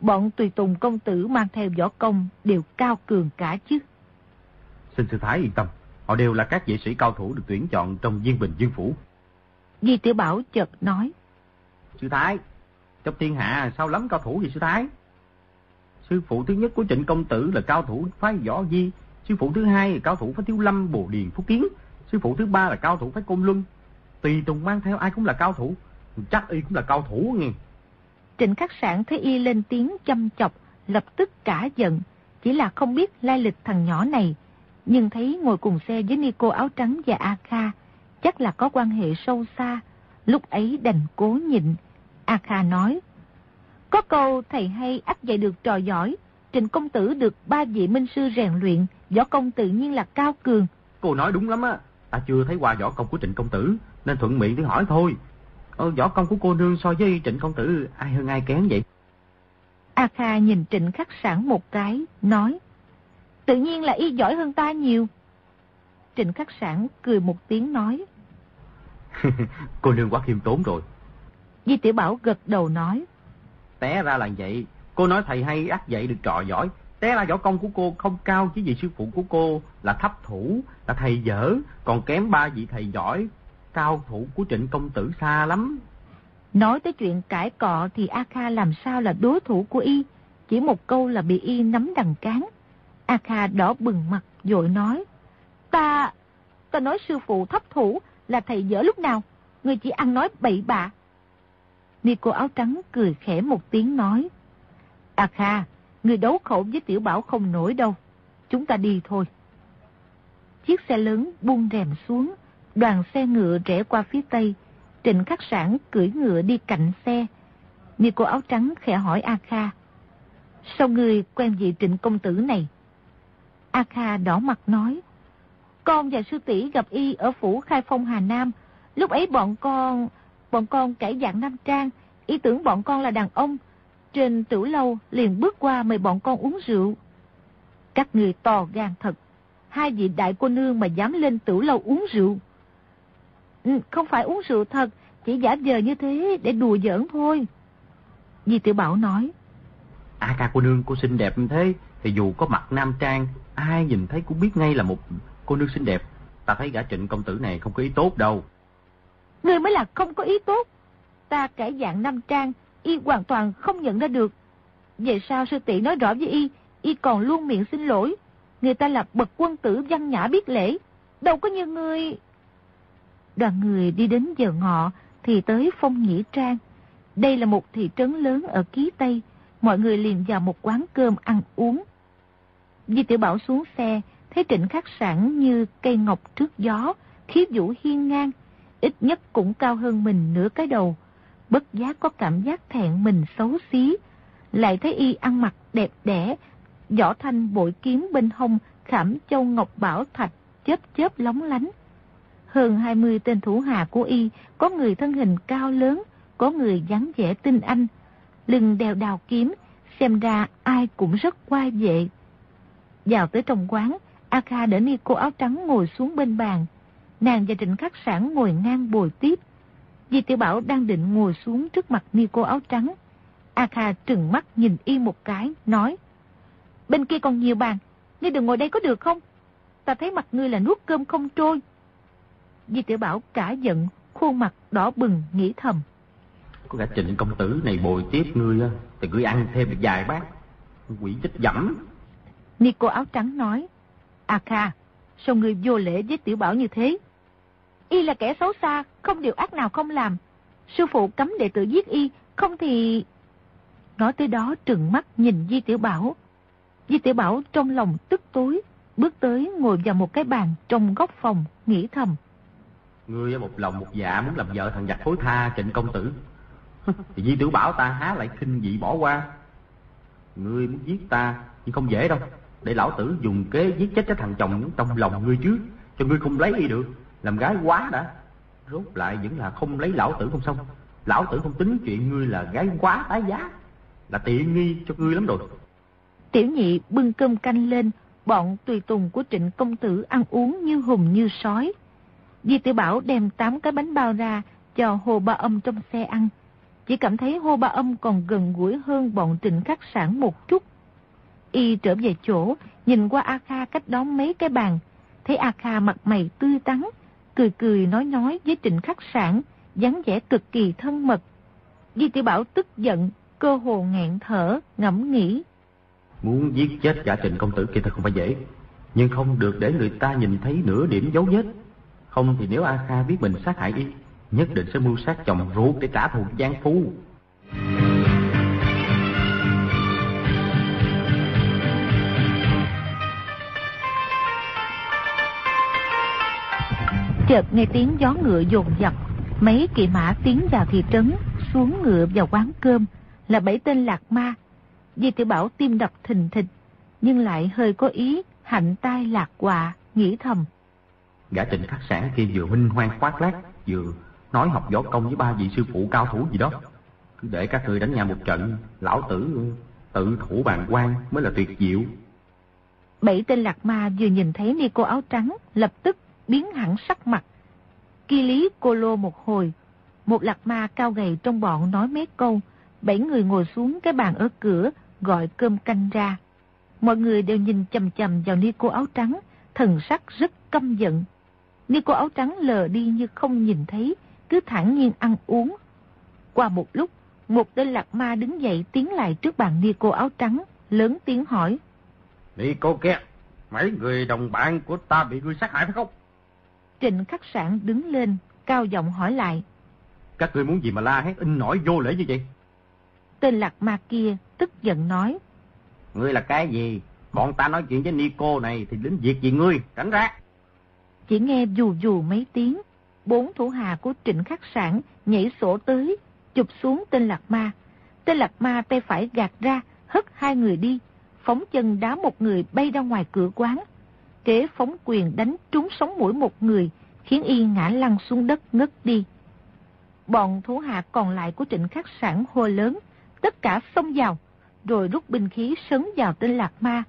Bọn tùy tùng công tử mang theo võ công đều cao cường cả chứ. Xin sư Thái yên tâm, họ đều là các vệ sĩ cao thủ được tuyển chọn trong viên bình dương phủ. Di Tiểu Bảo chợt nói. Sư Thái, trong thiên hạ sao lắm cao thủ gì sư Thái? Sư phụ thứ nhất của trịnh công tử là cao thủ phái võ di, sư phụ thứ hai là cao thủ phái thiếu lâm bồ điền phúc kiến, sư phụ thứ ba là cao thủ phái côn luân. Tùy tùng mang theo ai cũng là cao thủ, chắc y cũng là cao thủ nghe. Trịnh khắc sản thấy y lên tiếng chăm chọc, lập tức cả giận, chỉ là không biết lai lịch thằng nhỏ này, nhưng thấy ngồi cùng xe với Nico áo trắng và A Kha, chắc là có quan hệ sâu xa, lúc ấy đành cố nhịn. A Kha nói, có câu thầy hay ắt dạy được trò giỏi, Trịnh công tử được ba vị minh sư rèn luyện, võ công tự nhiên là cao cường. Cô nói đúng lắm á, ta chưa thấy qua võ công của Trịnh công tử, nên thuận miệng thì hỏi thôi. Ờ, võ công của cô nương so với Trịnh công tử ai hơn ai kém vậy? A Kha nhìn Trịnh khắc sản một cái, nói, tự nhiên là y giỏi hơn ta nhiều. Trịnh khắc sản cười một tiếng nói, cô nương quá khiêm tốn rồi. Di Tiểu Bảo gật đầu nói, té ra là vậy. Cô nói thầy hay ác dạy được trò giỏi. Té ra võ công của cô không cao chứ vị sư phụ của cô là thấp thủ, là thầy dở, còn kém ba vị thầy giỏi. Cao thủ của trịnh công tử xa lắm. Nói tới chuyện cãi cọ thì A Kha làm sao là đối thủ của y. Chỉ một câu là bị y nắm đằng cán. A Kha đỏ bừng mặt dội nói. Ta, ta nói sư phụ thấp thủ là thầy dở lúc nào. Người chỉ ăn nói bậy bạ. Nico áo trắng cười khẽ một tiếng nói. A Kha, người đấu khẩu với tiểu bảo không nổi đâu. Chúng ta đi thôi. Chiếc xe lớn buông rèm xuống, đoàn xe ngựa rẽ qua phía tây. Trịnh khắc sản cưỡi ngựa đi cạnh xe. Nico áo trắng khẽ hỏi A Kha. Sao người quen vị trịnh công tử này? A Kha đỏ mặt nói. Con và sư tỷ gặp y ở phủ Khai Phong Hà Nam. Lúc ấy bọn con bọn con cải dạng nam trang, ý tưởng bọn con là đàn ông. Trên tử lâu liền bước qua mời bọn con uống rượu. Các người to gan thật, hai vị đại cô nương mà dám lên tử lâu uống rượu. Ừ, không phải uống rượu thật, chỉ giả vờ như thế để đùa giỡn thôi. Di Tiểu Bảo nói. À ca cô nương cô xinh đẹp như thế, thì dù có mặt nam trang, ai nhìn thấy cũng biết ngay là một cô nương xinh đẹp. Ta thấy gã trịnh công tử này không có ý tốt đâu. Ngươi mới là không có ý tốt. Ta cải dạng nam trang, y hoàn toàn không nhận ra được. Về sao sư tỷ nói rõ với y, y còn luôn miệng xin lỗi. Người ta là bậc quân tử văn nhã biết lễ. Đâu có như ngươi... Đoàn người đi đến giờ ngọ thì tới Phong Nhĩ Trang. Đây là một thị trấn lớn ở Ký Tây. Mọi người liền vào một quán cơm ăn uống. Di Tiểu Bảo xuống xe, thấy trịnh khắc sẵn như cây ngọc trước gió, khí vũ hiên ngang, ít nhất cũng cao hơn mình nửa cái đầu. Bất giác có cảm giác thẹn mình xấu xí. Lại thấy y ăn mặc đẹp đẽ, võ thanh bội kiếm bên hông, khảm châu ngọc bảo thạch, chớp chớp lóng lánh. Hơn 20 tên thủ hạ của y, có người thân hình cao lớn, có người dáng vẻ tinh anh. Lưng đeo đào kiếm, xem ra ai cũng rất qua vệ. Vào tới trong quán, A Kha đỡ ni cô áo trắng ngồi xuống bên bàn, Nàng và Trịnh Khắc Sản ngồi ngang bồi tiếp. Di Tiểu Bảo đang định ngồi xuống trước mặt ni cô áo trắng. A Kha trừng mắt nhìn y một cái, nói. Bên kia còn nhiều bàn, ngươi đừng ngồi đây có được không? Ta thấy mặt ngươi là nuốt cơm không trôi. Di Tiểu Bảo cả giận, khuôn mặt đỏ bừng, nghĩ thầm. Có cả trịnh công tử này bồi tiếp ngươi á, thì ngươi ăn thêm được vài bát. Quỷ chết dẫm. Ni cô áo trắng nói. A Kha, sao người vô lễ với Tiểu Bảo như thế? Y là kẻ xấu xa, không điều ác nào không làm. Sư phụ cấm đệ tử giết Y, không thì... Nói tới đó trừng mắt nhìn Di Tiểu Bảo. Di Tiểu Bảo trong lòng tức tối, bước tới ngồi vào một cái bàn trong góc phòng, nghĩ thầm. Ngươi một lòng một dạ muốn làm vợ thằng giặc phối tha trịnh công tử. thì Di Tiểu Bảo ta há lại khinh dị bỏ qua. Ngươi muốn giết ta, nhưng không dễ đâu. Để lão tử dùng kế giết chết cái thằng chồng trong lòng ngươi trước, cho ngươi không lấy y được. Làm gái quá đã. Rốt lại vẫn là không lấy lão tử không xong. Lão tử không tính chuyện ngươi là gái quá tái giá là tiện nghi cho ngươi lắm rồi. Tiểu nhị bưng cơm canh lên bọn tùy tùng của trịnh công tử ăn uống như hùng như sói. Di tiểu bảo đem tám cái bánh bao ra cho hồ ba âm trong xe ăn. Chỉ cảm thấy hô ba âm còn gần gũi hơn bọn trịnh khắc sản một chút. Y trở về chỗ, nhìn qua A Kha cách đó mấy cái bàn, thấy A Kha mặt mày tươi tắn, cười cười nói nói với trịnh khắc sản, dáng vẻ cực kỳ thân mật. Di tiểu Bảo tức giận, cơ hồ ngạn thở, ngẫm nghĩ. Muốn giết chết cả trịnh công tử kia thật không phải dễ, nhưng không được để người ta nhìn thấy nửa điểm dấu vết. Không thì nếu A Kha biết mình sát hại y, nhất định sẽ mưu sát chồng ruột để trả thù Giang Phu. Chợt nghe tiếng gió ngựa dồn dập, mấy kỵ mã tiến vào thị trấn, xuống ngựa vào quán cơm, là bảy tên lạc ma. Di tiểu Bảo tim đập thình thịch, nhưng lại hơi có ý, hạnh tai lạc quà, nghĩ thầm. Gã trịnh khắc sản kia vừa huynh hoang khoác lác, vừa nói học võ công với ba vị sư phụ cao thủ gì đó. Cứ để các người đánh nhau một trận, lão tử tự thủ bàn quan mới là tuyệt diệu. Bảy tên lạc ma vừa nhìn thấy ni cô áo trắng, lập tức biến hẳn sắc mặt. Kỳ lý cô lô một hồi, một lạc ma cao gầy trong bọn nói mấy câu, bảy người ngồi xuống cái bàn ở cửa, gọi cơm canh ra. Mọi người đều nhìn chầm chầm vào ni cô áo trắng, thần sắc rất căm giận. Ni cô áo trắng lờ đi như không nhìn thấy, cứ thản nhiên ăn uống. Qua một lúc, một tên lạc ma đứng dậy tiến lại trước bàn ni cô áo trắng, lớn tiếng hỏi. Ni cô kia, mấy người đồng bạn của ta bị ngươi sát hại phải không? Trịnh khắc sản đứng lên, cao giọng hỏi lại. Các người muốn gì mà la hét in nổi vô lễ như vậy? Tên lạc ma kia tức giận nói. Ngươi là cái gì? Bọn ta nói chuyện với Nico này thì đến việc gì ngươi, tránh ra. Chỉ nghe dù dù mấy tiếng, bốn thủ hạ của trịnh khắc sản nhảy sổ tới, chụp xuống tên lạc ma. Tên lạc ma tay phải gạt ra, hất hai người đi, phóng chân đá một người bay ra ngoài cửa quán. Kế phóng quyền đánh trúng sống mũi một người, khiến y ngã lăn xuống đất ngất đi. Bọn thủ hạ còn lại của trịnh khắc sản hô lớn, tất cả xông vào, rồi rút binh khí sấn vào tên lạc ma.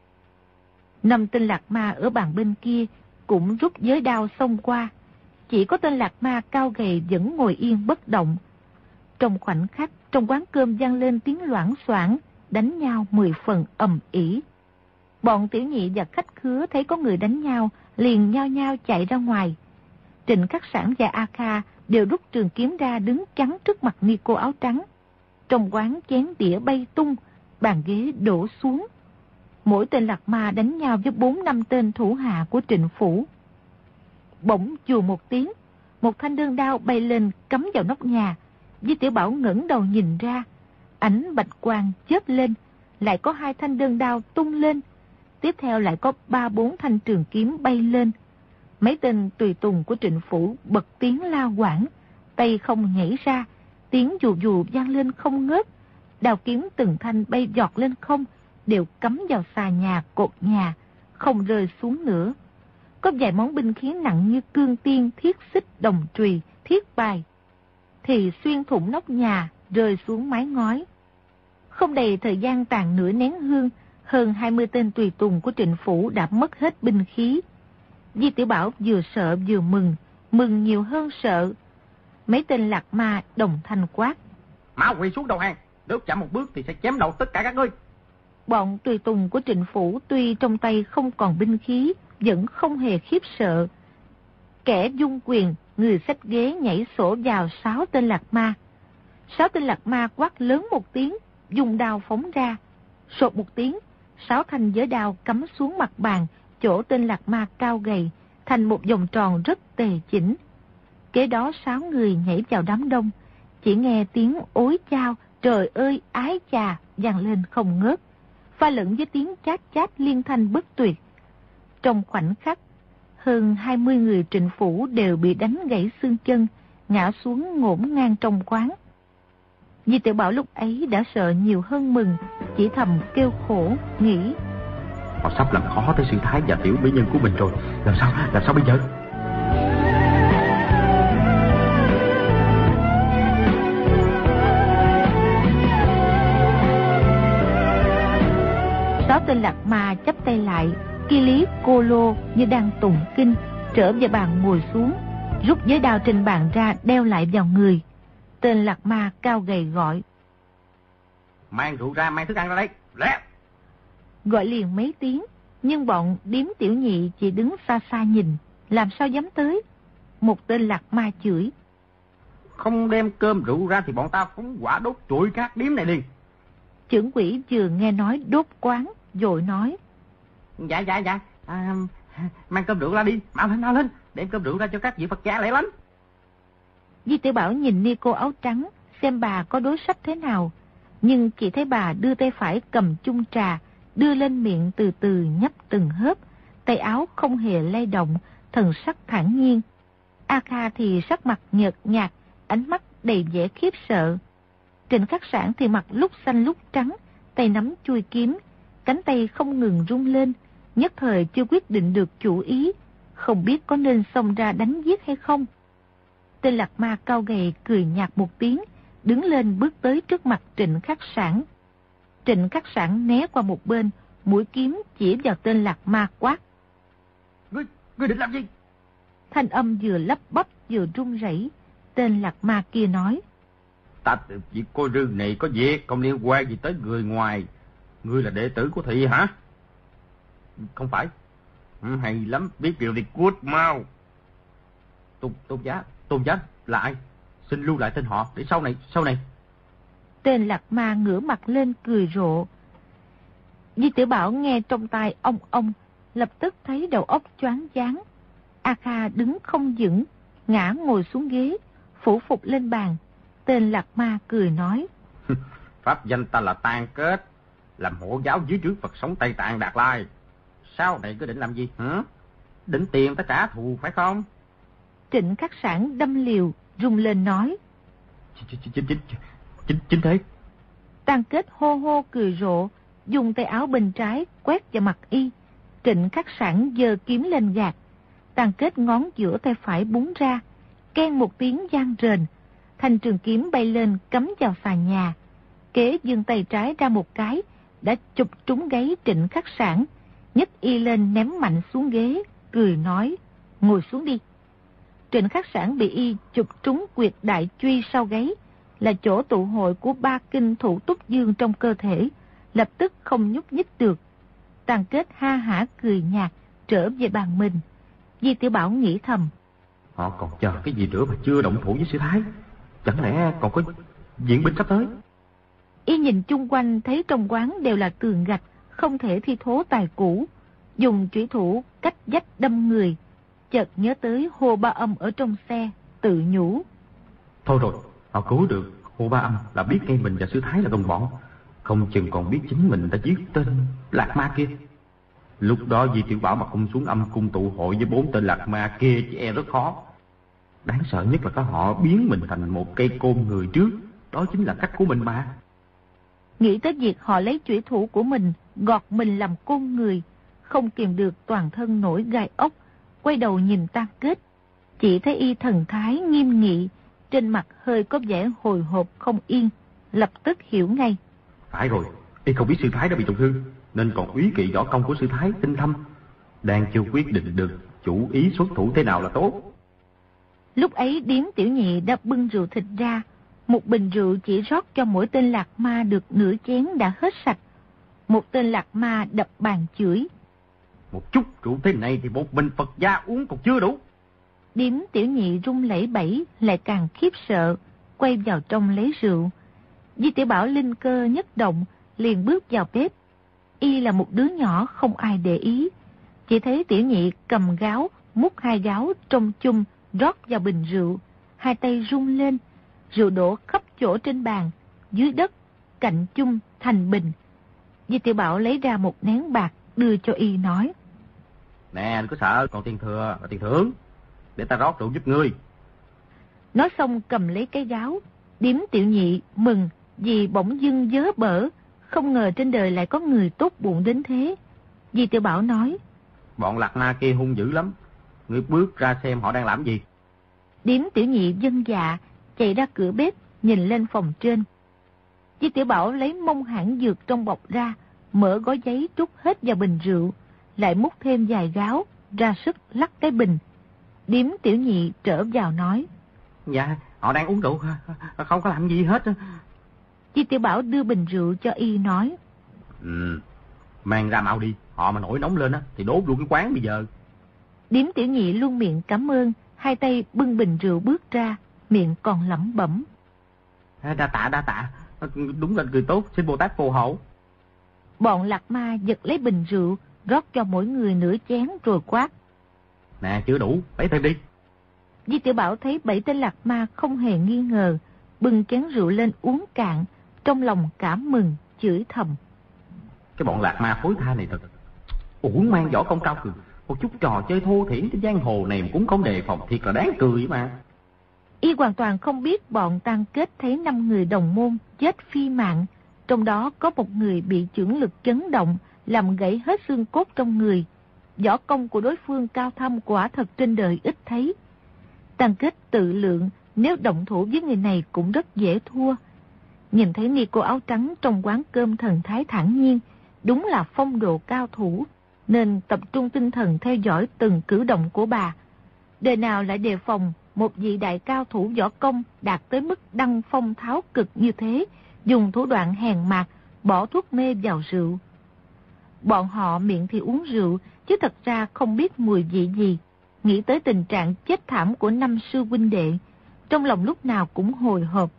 Năm tên lạc ma ở bàn bên kia cũng rút giới đao xông qua. Chỉ có tên lạc ma cao gầy vẫn ngồi yên bất động. Trong khoảnh khắc, trong quán cơm gian lên tiếng loãng xoảng, đánh nhau mười phần ầm ỉ. Bọn tiểu nhị và khách khứa thấy có người đánh nhau, liền nhao nhao chạy ra ngoài. Trịnh Khắc Sản và A Kha đều rút trường kiếm ra đứng chắn trước mặt Nico áo trắng. Trong quán chén đĩa bay tung, bàn ghế đổ xuống. Mỗi tên lạc ma đánh nhau với bốn năm tên thủ hạ của trịnh phủ. Bỗng chùa một tiếng, một thanh đơn đao bay lên cắm vào nóc nhà. Di tiểu Bảo ngẩng đầu nhìn ra, ảnh bạch quang chớp lên, lại có hai thanh đơn đao tung lên. Tiếp theo lại có ba bốn thanh trường kiếm bay lên. Mấy tên tùy tùng của trịnh phủ bật tiếng la quảng, tay không nhảy ra, tiếng dù dù vang lên không ngớt. Đào kiếm từng thanh bay giọt lên không, đều cắm vào xà nhà, cột nhà, không rơi xuống nữa. Có vài món binh khí nặng như cương tiên, thiết xích, đồng trùy, thiết bài, thì xuyên thủng nóc nhà, rơi xuống mái ngói. Không đầy thời gian tàn nửa nén hương, hơn 20 tên tùy tùng của trịnh phủ đã mất hết binh khí. Di tiểu Bảo vừa sợ vừa mừng, mừng nhiều hơn sợ. Mấy tên lạc ma đồng thanh quát. Mã quỳ xuống đầu hàng, nếu chậm một bước thì sẽ chém đầu tất cả các ngươi. Bọn tùy tùng của trịnh phủ tuy trong tay không còn binh khí, vẫn không hề khiếp sợ. Kẻ dung quyền, người sách ghế nhảy sổ vào sáu tên lạc ma. Sáu tên lạc ma quát lớn một tiếng, dùng đao phóng ra. Sột một tiếng, sáu thanh giới đao cắm xuống mặt bàn, chỗ tên lạc ma cao gầy, thành một vòng tròn rất tề chỉnh. Kế đó sáu người nhảy vào đám đông, chỉ nghe tiếng ối chao, trời ơi ái chà, vang lên không ngớt, pha lẫn với tiếng chát chát liên thanh bất tuyệt. Trong khoảnh khắc, hơn 20 người trịnh phủ đều bị đánh gãy xương chân, ngã xuống ngổn ngang trong quán. Di tiểu Bảo lúc ấy đã sợ nhiều hơn mừng, chỉ thầm kêu khổ, nghĩ. Họ sắp làm khó tới sư thái và tiểu mỹ nhân của mình rồi, làm sao, làm sao bây giờ? Sáu tên lạc ma chấp tay lại, kỳ lý cô lô như đang tụng kinh, trở về bàn ngồi xuống, rút giới đao trên bàn ra đeo lại vào người. Tên lạc ma cao gầy gọi. Mang rượu ra, mang thức ăn ra đây, lẹ! Gọi liền mấy tiếng, nhưng bọn điếm tiểu nhị chỉ đứng xa xa nhìn, làm sao dám tới. Một tên lạc ma chửi. Không đem cơm rượu ra thì bọn ta phóng quả đốt trụi các điếm này liền. Trưởng quỷ vừa nghe nói đốt quán, rồi nói. Dạ, dạ, dạ, à, mang cơm rượu ra đi, mau lên, mau lên, đem cơm rượu ra cho các vị Phật gia lẽ lắm. Di tiểu Bảo nhìn ni cô áo trắng, xem bà có đối sách thế nào. Nhưng chỉ thấy bà đưa tay phải cầm chung trà, đưa lên miệng từ từ nhấp từng hớp, tay áo không hề lay động, thần sắc thản nhiên. A Kha thì sắc mặt nhợt nhạt, ánh mắt đầy vẻ khiếp sợ. Trịnh khắc sản thì mặt lúc xanh lúc trắng, tay nắm chui kiếm, cánh tay không ngừng rung lên, nhất thời chưa quyết định được chủ ý, không biết có nên xông ra đánh giết hay không. Tên lạc ma cao gầy cười nhạt một tiếng, đứng lên bước tới trước mặt trịnh khắc sản. Trịnh khắc sản né qua một bên, mũi kiếm chỉ vào tên lạc ma quát. Ngươi, ngươi định làm gì? Thanh âm vừa lấp bắp vừa run rẩy. Tên lạc ma kia nói. Ta chỉ cô rương này có việc, không liên quan gì tới người ngoài. Ngươi là đệ tử của thị hả? Không phải. Hay lắm, biết điều thì cút mau. Tôn, tôn giá, tôn giá là ai? Xin lưu lại tên họ để sau này, sau này. Tên lạc ma ngửa mặt lên cười rộ. Di tiểu Bảo nghe trong tai ông ông, lập tức thấy đầu óc choáng váng. A Kha đứng không vững, ngã ngồi xuống ghế, phủ phục lên bàn. Tên lạc ma cười nói. Pháp danh ta là Tan Kết, làm hộ giáo dưới trước Phật sống Tây Tạng Đạt Lai. Sau này cứ định làm gì? Hả? Định tiền ta trả thù phải không? Trịnh khắc sản đâm liều, rung lên nói. Chính, chính, chính, chính, chính thế. Tăng kết hô hô cười rộ, dùng tay áo bên trái quét vào mặt y. Trịnh khắc sản giơ kiếm lên gạt. Tăng kết ngón giữa tay phải búng ra, ken một tiếng gian rền. Thanh trường kiếm bay lên cắm vào xà nhà. Kế dương tay trái ra một cái, đã chụp trúng gáy trịnh khắc sản. nhấc y lên ném mạnh xuống ghế, cười nói, ngồi xuống đi. Trịnh khắc sản bị y chụp trúng quyệt đại truy sau gáy, là chỗ tụ hội của ba kinh thủ túc dương trong cơ thể, lập tức không nhúc nhích được. Tàn kết ha hả cười nhạt, trở về bàn mình. Di tiểu Bảo nghĩ thầm. Họ còn chờ cái gì nữa mà chưa động thủ với sư thái? Chẳng lẽ còn có diễn binh sắp tới? Y nhìn chung quanh thấy trong quán đều là tường gạch, không thể thi thố tài cũ. Dùng chủy thủ cách dách đâm người. Chợt nhớ tới hô ba âm ở trong xe, tự nhủ. Thôi rồi, họ cứu được hô ba âm là biết ngay mình và sư thái là đồng bọn. Không chừng còn biết chính mình đã giết tên lạc ma kia. Lúc đó Di Tiểu Bảo mà không xuống âm cung tụ hội với bốn tên lạc ma kia chỉ e rất khó. Đáng sợ nhất là có họ biến mình thành một cây côn người trước. Đó chính là cách của mình mà. Nghĩ tới việc họ lấy chủy thủ của mình, gọt mình làm côn người, không kiềm được toàn thân nổi gai ốc, quay đầu nhìn tan kết. Chỉ thấy y thần thái nghiêm nghị, trên mặt hơi có vẻ hồi hộp không yên, lập tức hiểu ngay. Phải rồi, y không biết sư thái đã bị trọng thương, nên còn úy kỵ võ công của sư thái tinh thâm. Đang chưa quyết định được chủ ý xuất thủ thế nào là tốt. Lúc ấy điếm tiểu nhị đã bưng rượu thịt ra, một bình rượu chỉ rót cho mỗi tên lạc ma được nửa chén đã hết sạch. Một tên lạc ma đập bàn chửi. Một chút rượu thế này thì một bình Phật gia uống còn chưa đủ. Điếm tiểu nhị rung lẫy bẫy lại càng khiếp sợ, quay vào trong lấy rượu. Di tiểu bảo linh cơ nhất động, liền bước vào bếp. Y là một đứa nhỏ không ai để ý. Chỉ thấy tiểu nhị cầm gáo, múc hai gáo trong chung, rót vào bình rượu. Hai tay rung lên, rượu đổ khắp chỗ trên bàn, dưới đất, cạnh chung, thành bình. Di tiểu bảo lấy ra một nén bạc, đưa cho y nói. Nè, đừng có sợ, còn tiền thừa và tiền thưởng. Để ta rót rượu giúp ngươi. Nói xong cầm lấy cái gáo, điếm tiểu nhị mừng vì bỗng dưng dớ bở, không ngờ trên đời lại có người tốt bụng đến thế. Di tiểu bảo nói. Bọn lạc ma kia hung dữ lắm. Ngươi bước ra xem họ đang làm gì. Điếm tiểu nhị dân dạ, chạy ra cửa bếp, nhìn lên phòng trên. Di tiểu bảo lấy mông hãng dược trong bọc ra, mở gói giấy trút hết vào bình rượu, lại múc thêm vài gáo, ra sức lắc cái bình. Điếm tiểu nhị trở vào nói. Dạ, họ đang uống rượu, không có làm gì hết. Di Tiểu Bảo đưa bình rượu cho y nói. Ừ, mang ra mau đi, họ mà nổi nóng lên á thì đốt luôn cái quán bây giờ. Điếm Tiểu Nhị luôn miệng cảm ơn, hai tay bưng bình rượu bước ra, miệng còn lẩm bẩm. Đa tạ, đa tạ, đúng là người tốt, xin Bồ Tát phù hộ. Bọn lạc ma giật lấy bình rượu, rót cho mỗi người nửa chén rồi quát. Nè, chưa đủ, lấy thêm đi. Di Tiểu Bảo thấy bảy tên lạc ma không hề nghi ngờ, bưng chén rượu lên uống cạn, trong lòng cảm mừng, chửi thầm. Cái bọn lạc ma phối tha này thật, uổng mang võ công cao cường, một chút trò chơi thô thiển trên giang hồ này cũng không đề phòng thiệt là đáng cười mà. Y hoàn toàn không biết bọn tan kết thấy năm người đồng môn chết phi mạng, trong đó có một người bị trưởng lực chấn động, làm gãy hết xương cốt trong người. Võ công của đối phương cao thâm quả thật trên đời ít thấy. Tăng kết tự lượng, nếu động thủ với người này cũng rất dễ thua. Nhìn thấy ni cô áo trắng trong quán cơm thần thái thản nhiên, đúng là phong độ cao thủ, nên tập trung tinh thần theo dõi từng cử động của bà. Đời nào lại đề phòng một vị đại cao thủ võ công đạt tới mức đăng phong tháo cực như thế, dùng thủ đoạn hèn mạc, bỏ thuốc mê vào rượu. Bọn họ miệng thì uống rượu, chứ thật ra không biết mùi vị gì. Nghĩ tới tình trạng chết thảm của năm sư huynh đệ, trong lòng lúc nào cũng hồi hộp.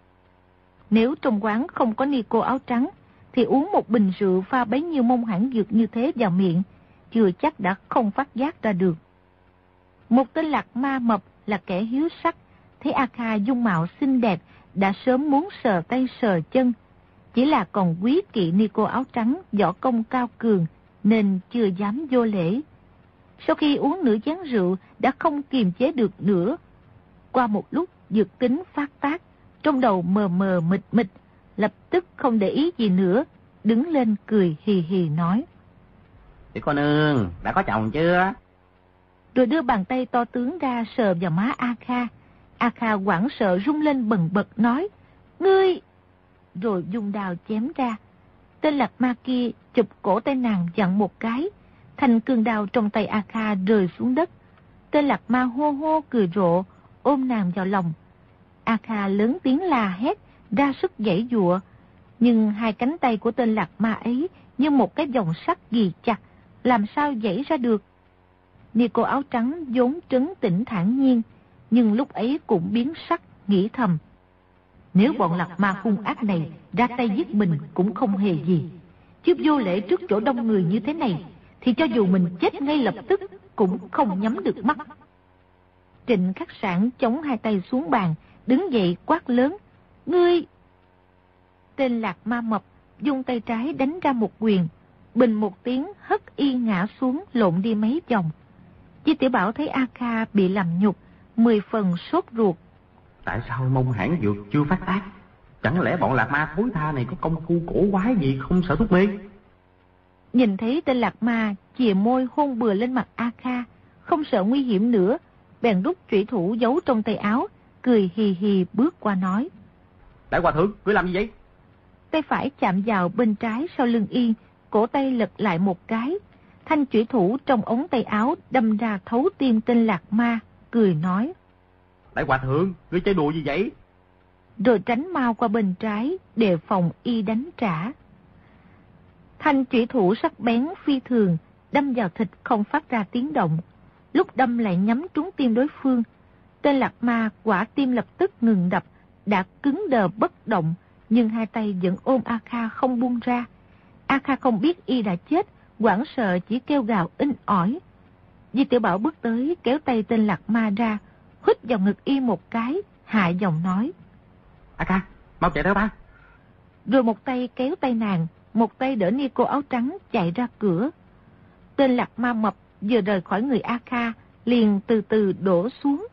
Nếu trong quán không có ni cô áo trắng, thì uống một bình rượu pha bấy nhiêu mông hãng dược như thế vào miệng, chưa chắc đã không phát giác ra được. Một tên lạc ma mập là kẻ hiếu sắc, thấy A Kha dung mạo xinh đẹp, đã sớm muốn sờ tay sờ chân. Chỉ là còn quý kỵ ni cô áo trắng, võ công cao cường, nên chưa dám vô lễ. Sau khi uống nửa chén rượu, đã không kiềm chế được nữa. Qua một lúc, dược tính phát tác, trong đầu mờ mờ mịt mịt, lập tức không để ý gì nữa, đứng lên cười hì hì nói. Tiểu cô nương, đã có chồng chưa? Rồi đưa bàn tay to tướng ra sờ vào má A Kha. A Kha quảng sợ rung lên bần bật nói, Ngươi! Rồi dùng đào chém ra. Tên lạc ma kia chụp cổ tay nàng dặn một cái. Thành cương đào trong tay A Kha rơi xuống đất. Tên lạc ma hô hô cười rộ, ôm nàng vào lòng. A Kha lớn tiếng la hét, ra sức dãy dụa. Nhưng hai cánh tay của tên lạc ma ấy như một cái dòng sắt ghi chặt, làm sao dãy ra được. Ni cô áo trắng vốn trấn tĩnh thản nhiên, nhưng lúc ấy cũng biến sắc, nghĩ thầm. Nếu bọn lạc ma hung ác này ra tay giết mình cũng không hề gì. Chứ vô lễ trước chỗ đông người như thế này, thì cho dù mình chết ngay lập tức cũng không nhắm được mắt. Trịnh khắc sản chống hai tay xuống bàn, đứng dậy quát lớn. Ngươi! Tên lạc ma mập dùng tay trái đánh ra một quyền, bình một tiếng hất y ngã xuống lộn đi mấy vòng. Chi tiểu bảo thấy A Kha bị làm nhục, mười phần sốt ruột. Tại sao mông hãng dược chưa phát tác? Chẳng lẽ bọn lạc ma thối tha này có công phu cổ quái gì không sợ thuốc mê? Nhìn thấy tên lạc ma chìa môi hôn bừa lên mặt A Kha, không sợ nguy hiểm nữa, bèn rút trụy thủ giấu trong tay áo, cười hì hì bước qua nói. Đại hòa thượng, cứ làm gì vậy? Tay phải chạm vào bên trái sau lưng y, cổ tay lật lại một cái. Thanh chủy thủ trong ống tay áo đâm ra thấu tim tên lạc ma, cười nói. Đại hòa thượng, ngươi chơi đùa gì vậy? Rồi tránh mau qua bên trái, đề phòng y đánh trả. Thanh chủy thủ sắc bén phi thường, đâm vào thịt không phát ra tiếng động. Lúc đâm lại nhắm trúng tim đối phương. Tên lạc ma quả tim lập tức ngừng đập, đã cứng đờ bất động, nhưng hai tay vẫn ôm A Kha không buông ra. A Kha không biết y đã chết, quảng sợ chỉ kêu gào in ỏi. Di tiểu Bảo bước tới kéo tay tên lạc ma ra, hít vào ngực y một cái, hạ giọng nói. A Kha, mau chạy theo ta. Rồi một tay kéo tay nàng, một tay đỡ ni cô áo trắng chạy ra cửa. Tên lạc ma mập vừa rời khỏi người A Kha, liền từ từ đổ xuống.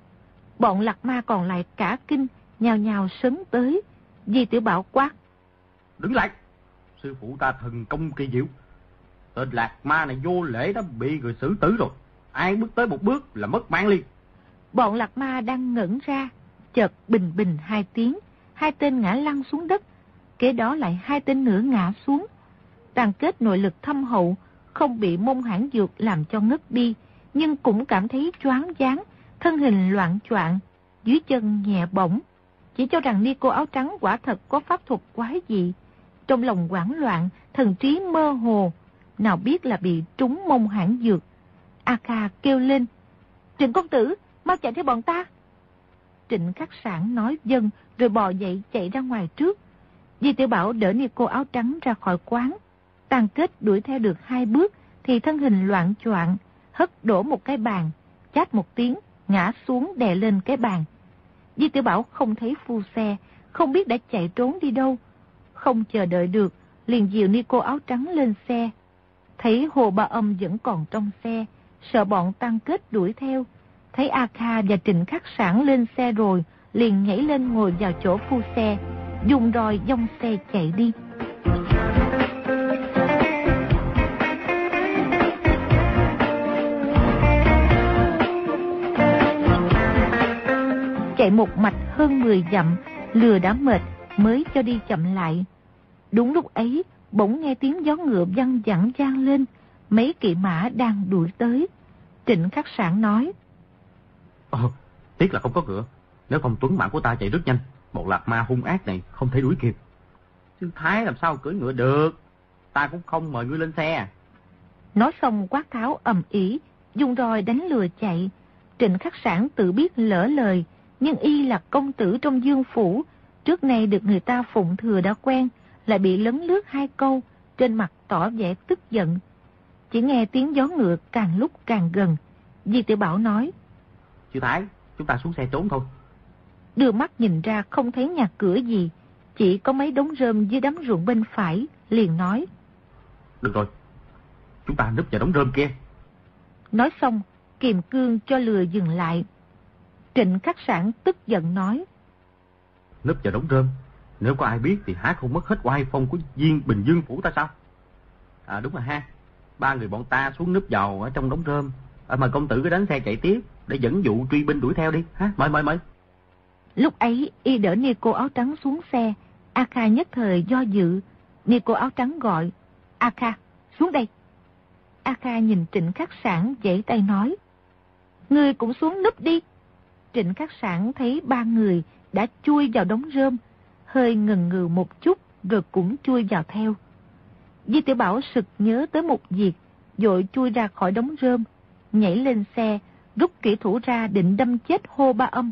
Bọn lạc ma còn lại cả kinh, nhào nhào sấn tới. Di tiểu Bảo quát. Đứng lại, sư phụ ta thần công kỳ diệu. Tên lạc ma này vô lễ đã bị người xử tử rồi. Ai bước tới một bước là mất mạng liền. Bọn lạc ma đang ngẩn ra, chợt bình bình hai tiếng, hai tên ngã lăn xuống đất, kế đó lại hai tên nữa ngã xuống. Tàn kết nội lực thâm hậu, không bị mông hãng dược làm cho ngất đi, nhưng cũng cảm thấy choáng dáng, thân hình loạn troạn, dưới chân nhẹ bổng. chỉ cho rằng ni cô áo trắng quả thật có pháp thuật quái dị. Trong lòng quảng loạn, thần trí mơ hồ, nào biết là bị trúng mông hãng dược. A kêu lên, Trịnh công tử, mau chạy theo bọn ta. Trịnh khắc sản nói dân, rồi bò dậy chạy ra ngoài trước. Di tiểu Bảo đỡ Nico áo trắng ra khỏi quán. Tàn kết đuổi theo được hai bước, thì thân hình loạn choạng hất đổ một cái bàn, chát một tiếng, ngã xuống đè lên cái bàn. Di tiểu Bảo không thấy phu xe, không biết đã chạy trốn đi đâu. Không chờ đợi được, liền dìu Nico áo trắng lên xe. Thấy hồ ba âm vẫn còn trong xe, sợ bọn tăng kết đuổi theo. Thấy A Kha và Trịnh Khắc Sản lên xe rồi, liền nhảy lên ngồi vào chỗ phu xe, dùng roi dông xe chạy đi. Chạy một mạch hơn 10 dặm, lừa đã mệt mới cho đi chậm lại. Đúng lúc ấy, bỗng nghe tiếng gió ngựa văng vẳng vang lên, mấy kỵ mã đang đuổi tới. Trịnh Khắc Sản nói. Ồ, tiếc là không có cửa. Nếu không Tuấn mạng của ta chạy rất nhanh, một lạc ma hung ác này không thể đuổi kịp. Sư Thái làm sao cưỡi ngựa được, ta cũng không mời ngươi lên xe. Nói xong quát tháo ầm ý, dùng roi đánh lừa chạy. Trịnh Khắc Sản tự biết lỡ lời, nhưng y là công tử trong dương phủ, trước nay được người ta phụng thừa đã quen, lại bị lấn lướt hai câu, trên mặt tỏ vẻ tức giận. Chỉ nghe tiếng gió ngựa càng lúc càng gần. Di tiểu Bảo nói. Sư Thái, chúng ta xuống xe trốn thôi. Đưa mắt nhìn ra không thấy nhà cửa gì, chỉ có mấy đống rơm dưới đám ruộng bên phải, liền nói. Được rồi, chúng ta núp vào đống rơm kia. Nói xong, kiềm cương cho lừa dừng lại. Trịnh khắc sản tức giận nói. Núp vào đống rơm, nếu có ai biết thì há không mất hết oai phong của viên Bình Dương Phủ ta sao? À đúng rồi ha, ba người bọn ta xuống núp vào ở trong đống rơm. À, mời công tử cứ đánh xe chạy tiếp để dẫn dụ truy binh đuổi theo đi. ha Mời mời mời. Lúc ấy, y đỡ Nico áo trắng xuống xe. A Kha nhất thời do dự. Nico áo trắng gọi. A Kha, xuống đây. A Kha nhìn Trịnh Khắc Sản dãy tay nói. ngươi cũng xuống núp đi. Trịnh Khắc Sản thấy ba người đã chui vào đống rơm, hơi ngần ngừ một chút rồi cũng chui vào theo. Di tiểu Bảo sực nhớ tới một việc, dội chui ra khỏi đống rơm, nhảy lên xe, rút kỹ thủ ra định đâm chết hô ba âm.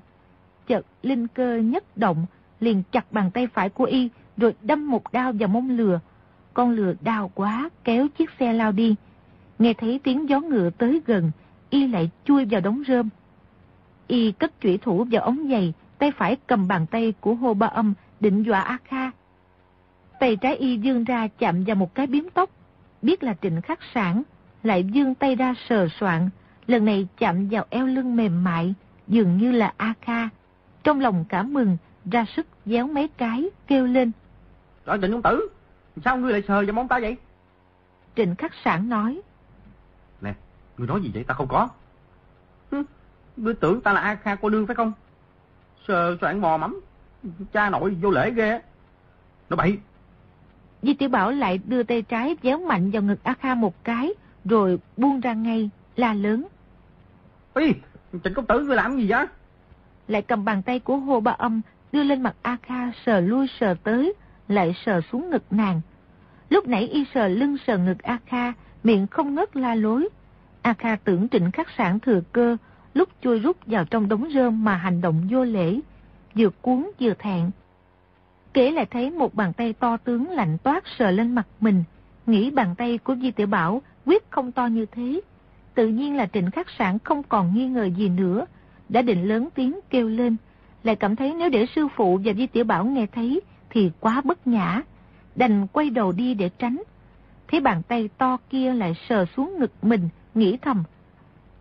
Chợt linh cơ nhất động, liền chặt bàn tay phải của y, rồi đâm một đao vào mông lừa. Con lừa đau quá, kéo chiếc xe lao đi. Nghe thấy tiếng gió ngựa tới gần, y lại chui vào đống rơm. Y cất chủy thủ vào ống giày, tay phải cầm bàn tay của hô ba âm, định dọa A Kha. Tay trái y dương ra chạm vào một cái biếm tóc, biết là trịnh khắc sản, lại dương tay ra sờ soạn, lần này chạm vào eo lưng mềm mại, dường như là A Kha. Trong lòng cảm mừng, ra sức déo mấy cái, kêu lên. Trời trịnh công tử, sao ngươi lại sờ vào móng ta vậy? Trịnh khắc sản nói. Nè, ngươi nói gì vậy ta không có. Hứ, ngươi tưởng ta là A Kha cô nương phải không? Sờ soạn mò mắm, cha nội vô lễ ghê. Nó bậy. Di tiểu Bảo lại đưa tay trái déo mạnh vào ngực A Kha một cái, rồi buông ra ngay, la lớn. Ê, Trịnh công tử ngươi làm gì vậy? Lại cầm bàn tay của Hồ Ba Âm đưa lên mặt A Kha sờ lui sờ tới, lại sờ xuống ngực nàng. Lúc nãy y sờ lưng sờ ngực A Kha, miệng không ngớt la lối. A Kha tưởng trịnh khắc sản thừa cơ, lúc chui rút vào trong đống rơm mà hành động vô lễ, vừa cuốn vừa thẹn. Kể lại thấy một bàn tay to tướng lạnh toát sờ lên mặt mình, nghĩ bàn tay của Di Tiểu Bảo quyết không to như thế. Tự nhiên là trịnh khắc sản không còn nghi ngờ gì nữa, đã định lớn tiếng kêu lên, lại cảm thấy nếu để sư phụ và Di Tiểu Bảo nghe thấy thì quá bất nhã, đành quay đầu đi để tránh. Thấy bàn tay to kia lại sờ xuống ngực mình, nghĩ thầm,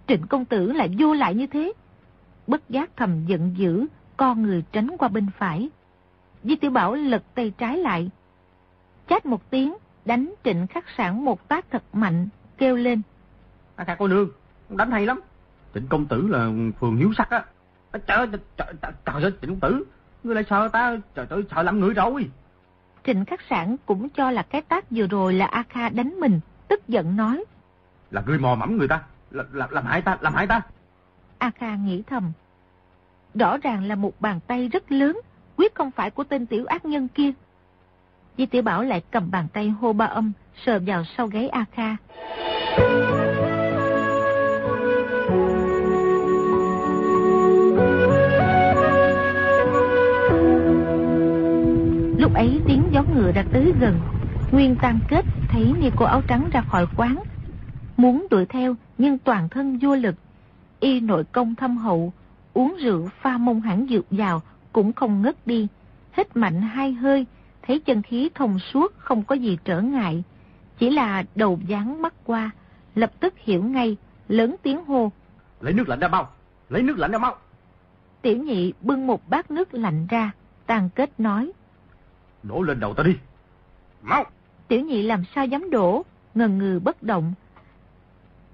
trịnh công tử lại vô lại như thế. Bất giác thầm giận dữ, con người tránh qua bên phải. Di Tiểu Bảo lật tay trái lại. Chát một tiếng, đánh trịnh khắc sản một tác thật mạnh, kêu lên. À, ca cô nương, đánh hay lắm. Trịnh công tử là phường hiếu sắc á. Trời ơi, trời, trời, trời ơi, trịnh công tử, ngươi lại sợ ta, trời ơi, sợ làm người rồi. Trịnh khắc sản cũng cho là cái tác vừa rồi là A Kha đánh mình, tức giận nói. Là ngươi mò mẫm người ta, là, là, làm hại ta, làm hại ta. A Kha nghĩ thầm. Rõ ràng là một bàn tay rất lớn, quyết không phải của tên tiểu ác nhân kia. Di tiểu Bảo lại cầm bàn tay hô ba âm, sờ vào sau gáy A Kha. Lúc ấy tiếng gió ngựa đã tới gần, Nguyên Tăng Kết thấy ni cô áo trắng ra khỏi quán. Muốn đuổi theo nhưng toàn thân vô lực. Y nội công thâm hậu, uống rượu pha mông hẳn dược vào cũng không ngất đi. Hít mạnh hai hơi, thấy chân khí thông suốt không có gì trở ngại. Chỉ là đầu dáng mắt qua, lập tức hiểu ngay, lớn tiếng hô. Lấy nước lạnh ra mau, lấy nước lạnh ra mau. Tiểu nhị bưng một bát nước lạnh ra, tàn kết nói. Đổ lên đầu ta đi, mau. Tiểu nhị làm sao dám đổ, ngần ngừ bất động.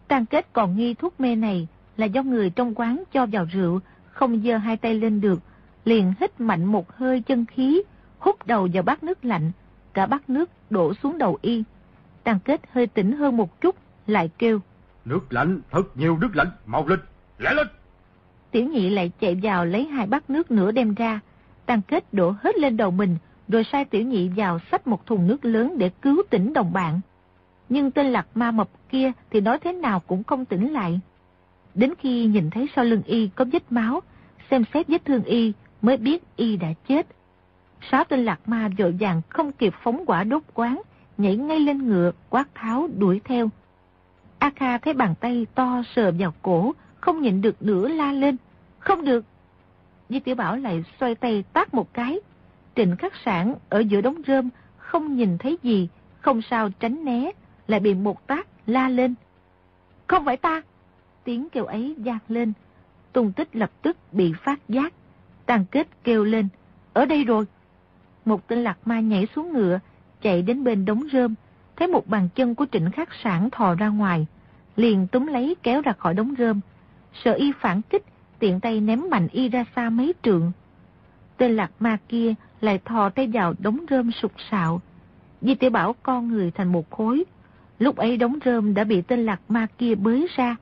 Tàn kết còn nghi thuốc mê này là do người trong quán cho vào rượu, không dơ hai tay lên được, liền hít mạnh một hơi chân khí, hút đầu vào bát nước lạnh, cả bát nước đổ xuống đầu y. Tàn kết hơi tỉnh hơn một chút, lại kêu. Nước lạnh, thật nhiều nước lạnh, mau lên, lẹ lên. Tiểu nhị lại chạy vào lấy hai bát nước nữa đem ra. Tàn kết đổ hết lên đầu mình, rồi sai tiểu nhị vào xách một thùng nước lớn để cứu tỉnh đồng bạn. Nhưng tên lạc ma mập kia thì nói thế nào cũng không tỉnh lại. Đến khi nhìn thấy sau lưng y có vết máu, xem xét vết thương y mới biết y đã chết. Sáu tên lạc ma vội vàng không kịp phóng quả đốt quán, nhảy ngay lên ngựa, quát tháo đuổi theo. A Kha thấy bàn tay to sờ vào cổ, không nhịn được nữa la lên. Không được. Di Tiểu Bảo lại xoay tay tát một cái. Trịnh khắc sản ở giữa đống rơm, không nhìn thấy gì, không sao tránh né, lại bị một tác la lên. Không phải ta! Tiếng kêu ấy gian lên. Tung tích lập tức bị phát giác. Tàn kết kêu lên. Ở đây rồi. Một tên lạc ma nhảy xuống ngựa, chạy đến bên đống rơm, thấy một bàn chân của trịnh khắc sản thò ra ngoài, liền túm lấy kéo ra khỏi đống rơm. Sợ y phản kích, tiện tay ném mạnh y ra xa mấy trượng. Tên lạc ma kia lại thò tay vào đống rơm sụt sạo. Di tiểu bảo con người thành một khối. Lúc ấy đống rơm đã bị tên lạc ma kia bới ra.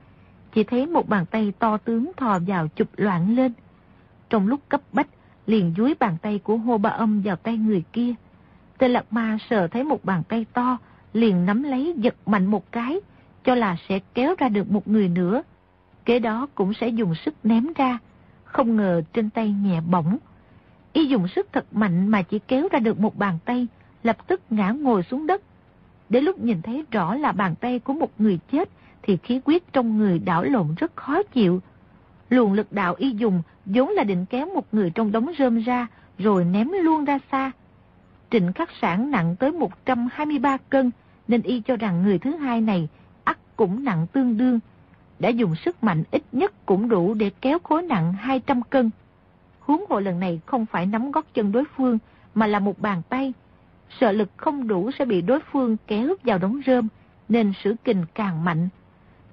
Chỉ thấy một bàn tay to tướng thò vào chụp loạn lên. Trong lúc cấp bách, liền dúi bàn tay của hô ba âm vào tay người kia. Tên lạc ma sợ thấy một bàn tay to, liền nắm lấy giật mạnh một cái, cho là sẽ kéo ra được một người nữa. Kế đó cũng sẽ dùng sức ném ra, không ngờ trên tay nhẹ bỏng. Y dùng sức thật mạnh mà chỉ kéo ra được một bàn tay, lập tức ngã ngồi xuống đất. Để lúc nhìn thấy rõ là bàn tay của một người chết, thì khí quyết trong người đảo lộn rất khó chịu. Luồng lực đạo y dùng vốn là định kéo một người trong đống rơm ra, rồi ném luôn ra xa. Trịnh khắc sản nặng tới 123 cân, nên y cho rằng người thứ hai này ắt cũng nặng tương đương. Đã dùng sức mạnh ít nhất cũng đủ để kéo khối nặng 200 cân. Huống hộ lần này không phải nắm gót chân đối phương, mà là một bàn tay. Sợ lực không đủ sẽ bị đối phương kéo vào đống rơm, nên sử kình càng mạnh.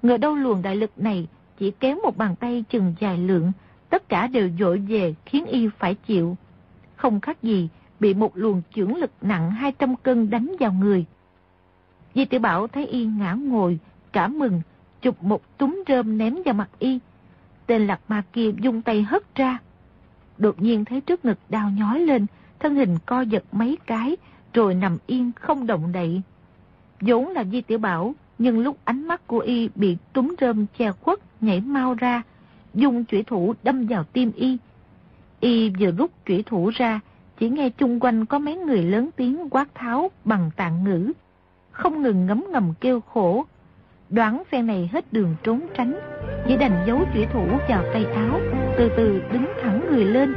Ngờ đâu luồng đại lực này chỉ kéo một bàn tay chừng dài lượng, tất cả đều dội về khiến y phải chịu. Không khác gì, bị một luồng chưởng lực nặng 200 cân đánh vào người. Di tiểu Bảo thấy y ngã ngồi, cả mừng, chụp một túm rơm ném vào mặt y. Tên lạc ma kia dung tay hất ra. Đột nhiên thấy trước ngực đau nhói lên, thân hình co giật mấy cái, rồi nằm yên không động đậy. vốn là Di Tiểu Bảo, nhưng lúc ánh mắt của y bị túm rơm che khuất, nhảy mau ra, dùng chủy thủ đâm vào tim y. Y vừa rút chủy thủ ra, chỉ nghe chung quanh có mấy người lớn tiếng quát tháo bằng tạng ngữ, không ngừng ngấm ngầm kêu khổ. Đoán phe này hết đường trốn tránh, chỉ đành giấu chủy thủ vào tay áo, từ từ đứng thẳng người lên.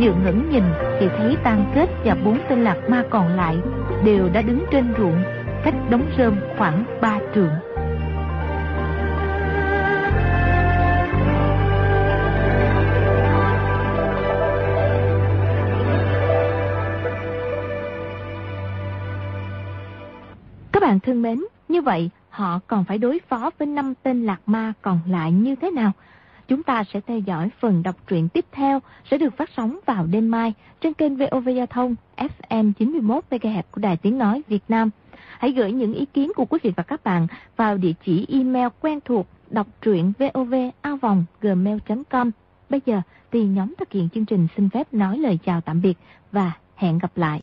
Vừa ngẩng nhìn thì thấy tan kết và bốn tên lạc ma còn lại đều đã đứng trên ruộng, cách đống rơm khoảng ba trượng. Các bạn thân mến, như vậy họ còn phải đối phó với năm tên lạc ma còn lại như thế nào? Chúng ta sẽ theo dõi phần đọc truyện tiếp theo sẽ được phát sóng vào đêm mai trên kênh VOV Giao thông FM 91 MHz của Đài Tiếng Nói Việt Nam. Hãy gửi những ý kiến của quý vị và các bạn vào địa chỉ email quen thuộc đọc truyện vovavonggmail.com Bây giờ thì nhóm thực hiện chương trình xin phép nói lời chào tạm biệt và hẹn gặp lại.